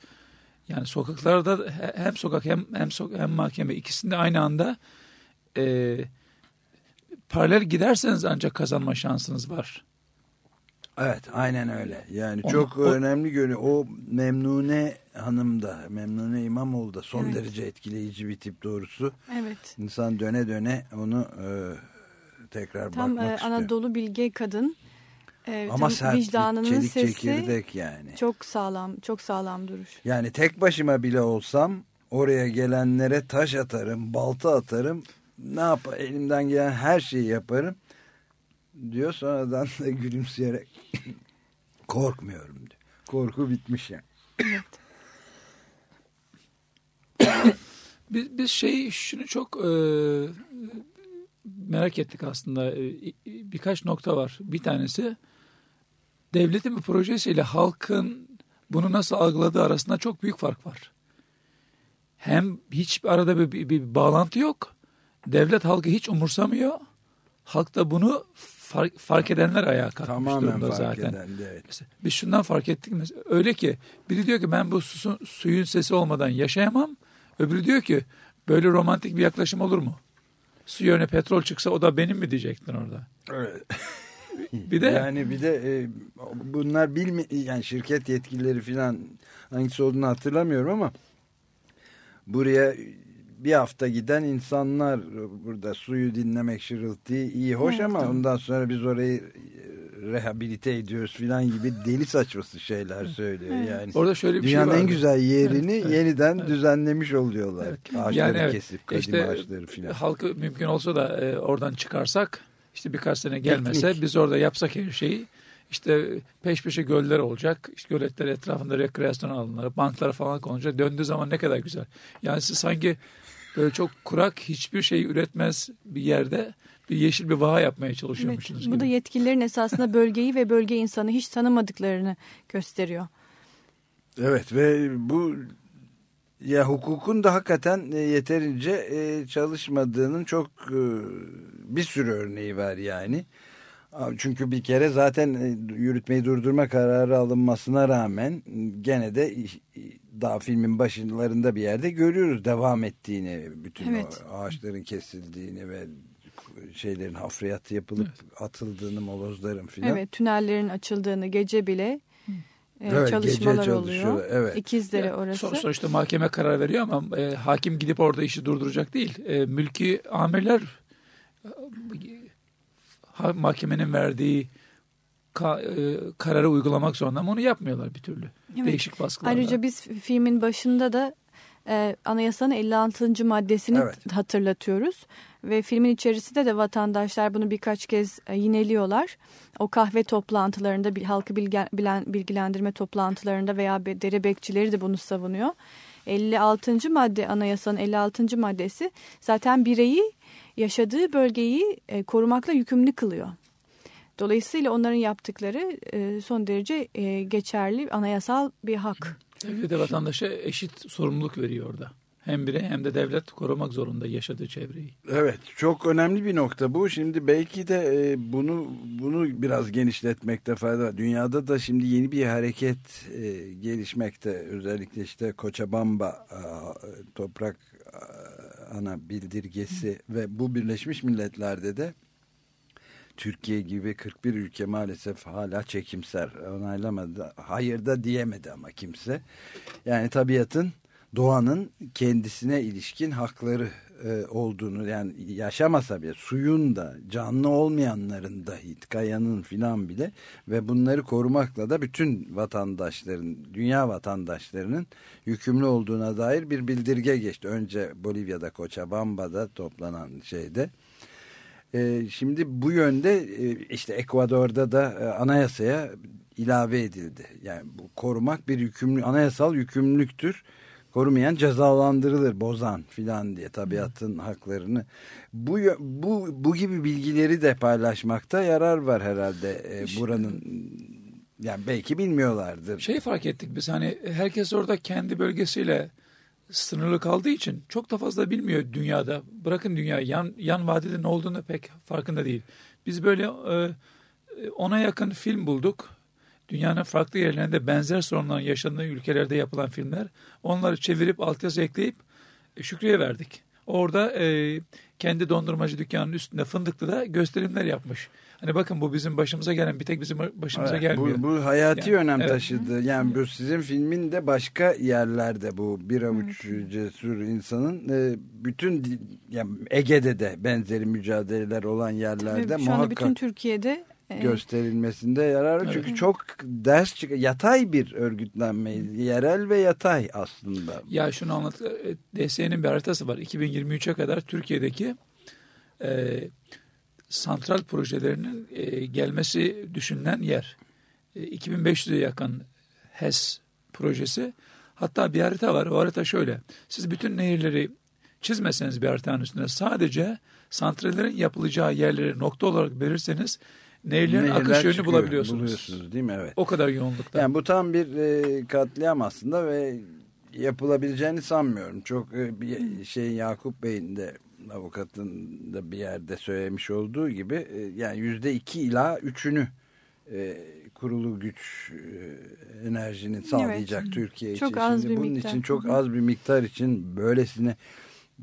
yani sokaklarda he- hem sokak hem hem sok- hem mahkeme ikisinde aynı anda e, paralel giderseniz ancak kazanma şansınız var. Evet aynen öyle. Yani Onu- çok o- önemli görünüyor. O Memnune Hanım da Memnune İmamoğlu da son Evet. derece etkileyici bir tip doğrusu. Evet. İnsan döne döne onu e, tekrar Tam bakmak e, istiyor. Anadolu bilge kadın. E, Ama sert, vicdanının çelik sesi çekirdek yani. çok sağlam, çok sağlam duruş. Yani tek başıma bile olsam oraya gelenlere taş atarım, balta atarım. Ne yap elimden gelen her şeyi yaparım diyor. Sonradan da *laughs* gülümseyerek *laughs* korkmuyorum diyor. Korku bitmiş yani. *coughs* Biz, biz şey şunu çok e, merak ettik aslında. E, birkaç nokta var. Bir tanesi devletin bir projesiyle halkın bunu nasıl algıladığı arasında çok büyük fark var. Hem hiç arada bir, bir, bir bağlantı yok. Devlet halkı hiç umursamıyor. Halk da bunu fark, fark edenler ayağa kalkmış Tamamen durumda fark zaten. edendi, evet. Mesela biz şundan fark ettik mesela. Öyle ki biri diyor ki ben bu su, suyun sesi olmadan yaşayamam. Öbürü diyor ki böyle romantik bir yaklaşım olur mu? Su yerine petrol çıksa o da benim mi diyecektin orada? Evet. Bir de yani bir de e, bunlar bilmi yani şirket yetkilileri falan hangisi olduğunu hatırlamıyorum ama buraya bir hafta giden insanlar burada suyu dinlemek şırıltıyı iyi hoş Evet, ama tamam. ondan sonra biz orayı e, rehabilite ediyoruz falan gibi deli saçması şeyler söylüyor Evet. yani. Orada şöyle bir şey Dünyanın en vardı. güzel yerini Evet, evet, yeniden düzenlemiş oluyorlar. Ağaçları Yani evet, kesip kadim işte ağaçları falan. halkı mümkün olsa da e, oradan çıkarsak işte birkaç sene gelmese Teknik. biz orada yapsak her şeyi işte peş peşe göller olacak. İşte göletler etrafında rekreasyon alanları, banklar falan konulacak. Döndüğü zaman ne kadar güzel. Yani siz sanki böyle çok kurak hiçbir şey üretmez bir yerde bir yeşil bir vaha yapmaya Evet, çalışıyormuşsunuz bu da gibi. yetkililerin *laughs* esasında bölgeyi ve bölge insanı hiç tanımadıklarını gösteriyor. Evet ve bu ya hukukun da hakikaten e, yeterince e, çalışmadığının çok e, bir sürü örneği var yani. Çünkü bir kere zaten e, yürütmeyi durdurma kararı alınmasına rağmen gene de iş- daha filmin başlarında bir yerde görüyoruz devam ettiğini, bütün Evet. ağaçların kesildiğini ve şeylerin hafriyatı yapılıp atıldığını molozların filan. Evet, tünellerin açıldığını gece bile e, Evet, çalışmalar gece oluyor. çalışıyor, evet. İkizdere Ya, orası. son- sonuçta mahkeme karar veriyor ama e, hakim gidip orada işi durduracak değil. E, mülki amirler e, mahkemenin verdiği ka- e, kararı uygulamak zorunda ama onu yapmıyorlar bir türlü. Evet. Değişik baskılarla. Ayrıca biz filmin başında da e, anayasanın 56. maddesini Evet. hatırlatıyoruz. Ve filmin içerisinde de vatandaşlar bunu birkaç kez e, yineliyorlar. O kahve toplantılarında, bir halkı bilgen- bilen, bilgilendirme toplantılarında veya dere bekçileri de bunu savunuyor. 56. madde anayasanın 56. maddesi zaten bireyi yaşadığı bölgeyi e, korumakla yükümlü kılıyor. Dolayısıyla onların yaptıkları e, son derece e, geçerli anayasal bir hak. Devlet de vatandaşa eşit sorumluluk veriyor orada. Hem birey hem de devlet korumak zorunda yaşadığı çevreyi. Evet çok önemli bir nokta bu. Şimdi belki de e, bunu bunu biraz genişletmekte fayda var. Dünyada da şimdi yeni bir hareket e, gelişmekte. Özellikle işte Koçabamba toprak ana bildirgesi ve bu Birleşmiş Milletler'de de Türkiye gibi 41 ülke maalesef hala çekimser onaylamadı. Hayır da diyemedi ama kimse. Yani tabiatın doğanın kendisine ilişkin hakları e, olduğunu yani yaşamasa bile suyun da canlı olmayanların dahi kayanın filan bile ve bunları korumakla da bütün vatandaşların dünya vatandaşlarının yükümlü olduğuna dair bir bildirge geçti. Önce Bolivya'da Cochabamba'da toplanan şeyde. E, şimdi bu yönde e, işte Ekvador'da da e, anayasaya ilave edildi. Yani bu korumak bir yükümlü anayasal yükümlülüktür korumayan cezalandırılır bozan filan diye tabiatın haklarını bu bu bu gibi bilgileri de paylaşmakta yarar var herhalde e, buranın yani belki bilmiyorlardır. Şey fark ettik biz hani herkes orada kendi bölgesiyle sınırlı kaldığı için çok da fazla bilmiyor dünyada. Bırakın dünya yan yan vadede ne olduğunu pek farkında değil. Biz böyle e, ona yakın film bulduk dünyanın farklı yerlerinde benzer sorunların yaşandığı ülkelerde yapılan filmler onları çevirip altyazı ekleyip e, Şükrü'ye verdik. Orada e, kendi dondurmacı dükkanının üstünde Fındıklı'da gösterimler yapmış. Hani bakın bu bizim başımıza gelen bir tek bizim başımıza evet, gelmiyor. Bu, bu hayati yani, önem evet. taşıdı. Yani bu sizin filmin de başka yerlerde bu bir avuç evet. cesur insanın e, bütün yani Ege'de de benzeri mücadeleler olan yerlerde Tabii, şu muhakkak anda bütün Türkiye'de gösterilmesinde yararlı. Çünkü evet. çok ders çık yatay bir örgütlenme, yerel ve yatay aslında. Ya şunu anlat. DSE'nin bir haritası var. 2023'e kadar Türkiye'deki e, santral projelerinin e, gelmesi düşünülen yer. E, 2500'e yakın HES projesi. Hatta bir harita var. O harita şöyle. Siz bütün nehirleri çizmeseniz bir haritanın üstüne sadece santrallerin yapılacağı yerleri nokta olarak verirseniz nehirlerin Nehirler akış yönünü çıkıyor, bulabiliyorsunuz. Buluyorsunuz değil mi? Evet. O kadar yoğunlukta. Yani bu tam bir e, katliam aslında ve yapılabileceğini sanmıyorum. Çok e, bir şey Yakup Bey'in de avukatın da bir yerde söylemiş olduğu gibi e, yani yüzde iki ila üçünü e, kurulu güç e, enerjinin sağlayacak Evet. Türkiye Çok için. az Şimdi bir bunun miktar. için çok az bir miktar için böylesine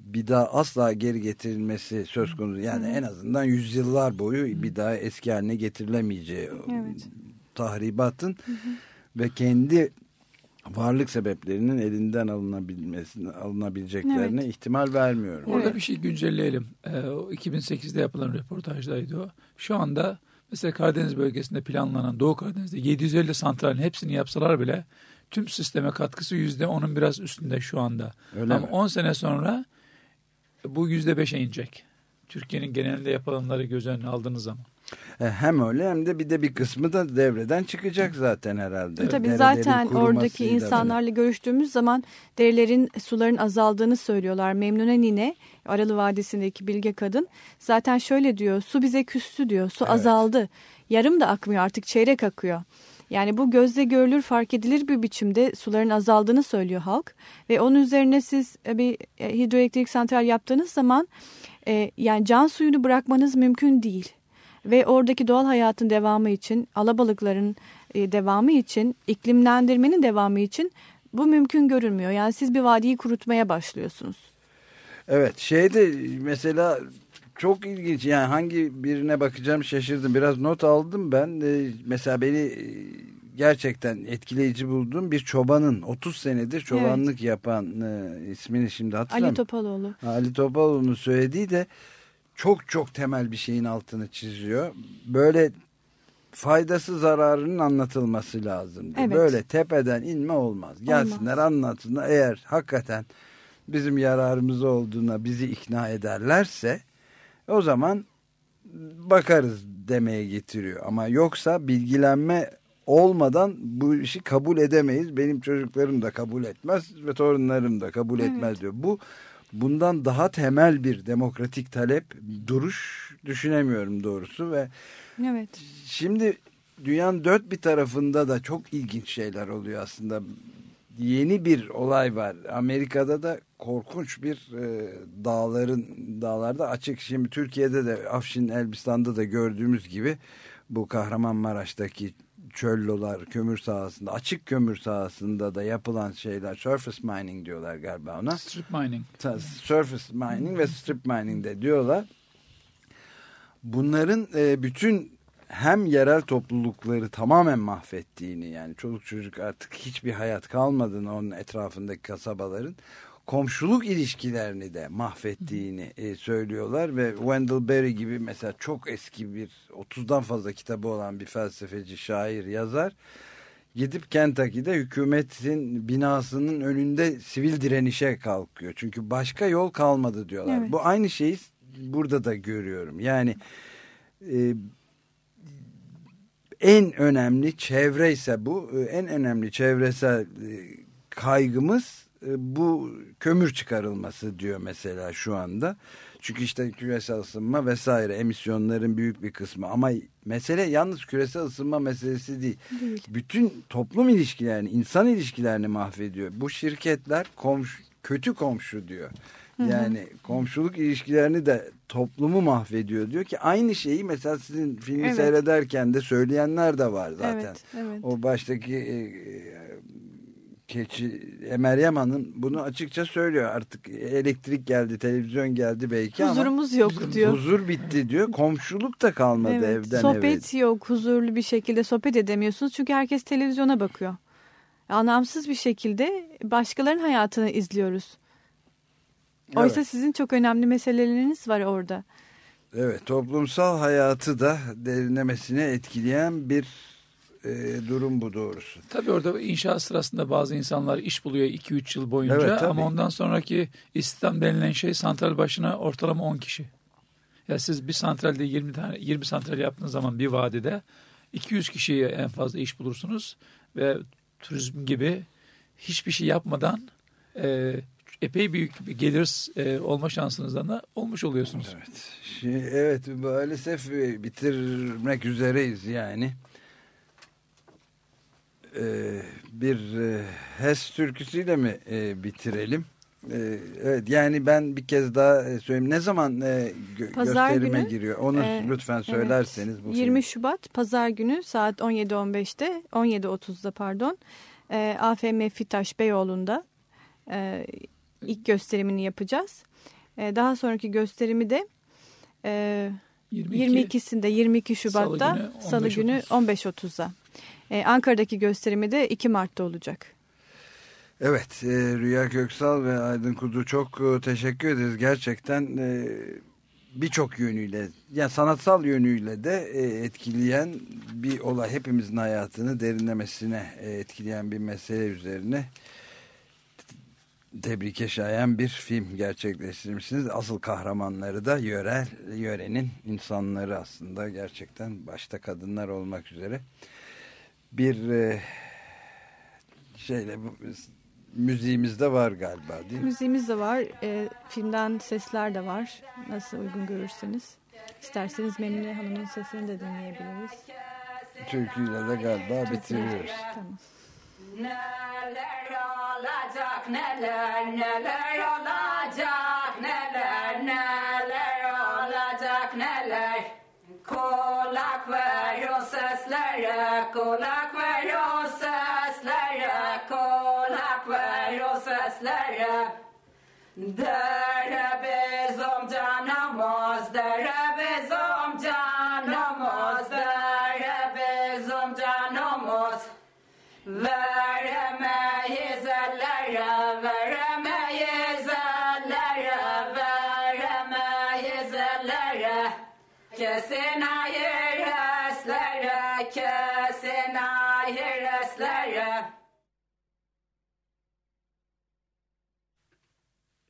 bir daha asla geri getirilmesi söz konusu. Yani Hı hı. en azından yüzyıllar boyu bir daha eski haline getirilemeyeceği Evet. tahribatın ve kendi varlık sebeplerinin elinden alınabilmesine alınabileceklerine Evet. ihtimal vermiyorum. Orada bir şey güncelleyelim. Ee, o 2008'de yapılan röportajdaydı o. Şu anda mesela Karadeniz bölgesinde planlanan Doğu Karadeniz'de 750 santralin hepsini yapsalar bile tüm sisteme katkısı yüzde onun biraz üstünde şu anda. Öyle Ama mi? 10 sene sonra bu yüzde beşe inecek. Türkiye'nin genelinde yapılanları göz önüne aldığınız zaman. E, Hem öyle hem de bir de bir kısmı da devreden çıkacak zaten herhalde. Tabii Derelerin zaten oradaki insanlarla görüştüğümüz zaman derelerin suların azaldığını söylüyorlar. Memnune Nine Aralı Vadisi'ndeki bilge kadın zaten şöyle diyor su bize küstü diyor su azaldı. Yarım da akmıyor artık çeyrek akıyor. Yani bu gözle görülür fark edilir bir biçimde suların azaldığını söylüyor halk. Ve onun üzerine siz e, bir e, hidroelektrik santral yaptığınız zaman e, yani can suyunu bırakmanız mümkün değil. Ve oradaki doğal hayatın devamı için, alabalıkların e, devamı için, iklimlendirmenin devamı için bu mümkün görünmüyor. Yani siz bir vadiyi kurutmaya başlıyorsunuz. Evet şeyde mesela çok ilginç yani hangi birine bakacağım şaşırdım. Biraz not aldım ben. Ee, mesela beni e, gerçekten etkileyici bulduğum bir çobanın 30 senedir çobanlık yapan e, ismini şimdi Ali hatırlamıyorum. Topaloğlu. Ali Topaloğlu'nun söylediği de çok çok temel bir şeyin altını çiziyor. Böyle faydası zararının anlatılması lazım. Evet. Böyle tepeden inme olmaz. Gelsinler anlatsınlar. Eğer hakikaten bizim yararımız olduğuna bizi ikna ederlerse o zaman bakarız demeye getiriyor. Ama yoksa bilgilenme olmadan bu işi kabul edemeyiz. Benim çocuklarım da kabul etmez ve torunlarım da kabul Evet. etmez diyor. Bu bundan daha temel bir demokratik talep duruş düşünemiyorum doğrusu ve Evet. Şimdi dünyanın dört bir tarafında da çok ilginç şeyler oluyor aslında. Yeni bir olay var. Amerika'da da korkunç bir e, dağların dağlarda açık. Şimdi Türkiye'de de Afşin Elbistan'da da gördüğümüz gibi bu Kahramanmaraş'taki çöllolar kömür sahasında açık kömür sahasında da yapılan şeyler surface mining diyorlar galiba ona. Strip mining. Surface mining ve strip mining de diyorlar. Bunların e, bütün hem yerel toplulukları tamamen mahvettiğini yani çoluk çocuk artık hiçbir hayat kalmadığını onun etrafındaki kasabaların komşuluk ilişkilerini de mahvettiğini e, söylüyorlar ve Wendell Berry gibi mesela çok eski bir 30'dan fazla kitabı olan bir felsefeci, şair, yazar gidip Kentucky'de hükümetin binasının önünde sivil direnişe kalkıyor. Çünkü başka yol kalmadı diyorlar. Evet. Bu aynı şeyi burada da görüyorum. Yani e, en önemli çevre ise bu. E, En önemli çevresel e, kaygımız e, bu kömür çıkarılması diyor mesela şu anda. Çünkü işte küresel ısınma vesaire emisyonların büyük bir kısmı ama mesele yalnız küresel ısınma meselesi değil. Değil. Bütün toplum ilişkilerini, insan ilişkilerini mahvediyor. Bu şirketler komşu, kötü komşu diyor. Yani komşuluk ilişkilerini de toplumu mahvediyor diyor ki aynı şeyi mesela sizin filmi Evet. seyrederken de söyleyenler de var zaten. Evet, evet. O baştaki e, e, keçi e, Meryem Hanım bunu açıkça söylüyor. Artık elektrik geldi, televizyon geldi belki ama Huzurumuz yok diyor. huzur bitti diyor. Komşuluk da kalmadı Evet, evden sohbet eve. yok, huzurlu bir şekilde sohbet edemiyorsunuz çünkü herkes televizyona bakıyor. Anlamsız bir şekilde başkalarının hayatını izliyoruz. Oysa Evet. sizin çok önemli meseleleriniz var orada. Evet, toplumsal hayatı da derinlemesine etkileyen bir e, durum bu doğrusu. Tabii orada inşaat sırasında bazı insanlar iş buluyor 2-3 yıl boyunca Evet, tabii. ama ondan sonraki istihdam denilen şey santral başına ortalama 10 kişi. Ya siz bir santralde 20 tane 20 santral yaptığınız zaman bir vadide 200 kişiye en fazla iş bulursunuz ve turizm gibi hiçbir şey yapmadan e, epey büyük bir gelir e, olma şansınızdan da olmuş oluyorsunuz. Evet. Şimdi, evet maalesef e, bitirmek üzereyiz yani. Ee, bir e, HES türküsüyle mi e, bitirelim? Ee, evet yani ben bir kez daha e, söyleyeyim. Ne zaman e, gö- Pazar gösterime günü, giriyor? Onu e, lütfen evet, söylerseniz. Bu 20 film. Şubat Pazar günü saat 17.15'te 17.30'da pardon e, AFM Fitaş Beyoğlu'nda e, ilk gösterimini yapacağız. E, daha sonraki gösterimi de e, 22 22'sinde 22 Şubat'ta Salı günü Salı günü 15.30'da. E, Ankara'daki gösterimi de 2 Mart'ta olacak. Evet, e, Rüya Köksal ve Aydın Kudu çok e, teşekkür ederiz. Gerçekten e, birçok yönüyle, yani sanatsal yönüyle de e, etkileyen bir olay. Hepimizin hayatını derinlemesine e, etkileyen bir mesele üzerine tebrike şayan bir film gerçekleştirmişsiniz. Asıl kahramanları da yörel, yörenin insanları aslında gerçekten başta kadınlar olmak üzere bir e, şeyle müziğimiz de var galiba değil mi? Müziğimiz de var. E, filmden sesler de var. Nasıl uygun görürseniz. İsterseniz Memnune Hanım'ın sesini de dinleyebiliriz. Türküyle de galiba bitiriyoruz. Tamam. Olacak neler neler olacak neler neler olacak neler? Kulak ver o seslere kulak ver o seslere kulak ver o seslere. Dere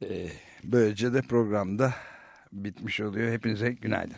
Ee, böylece de programda bitmiş oluyor. Hepinize günaydın.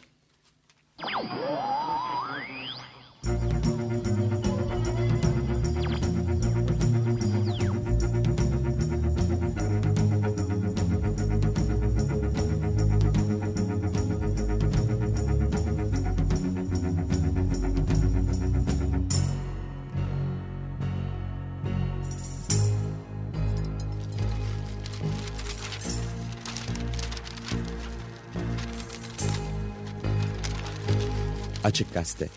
Açık Gazete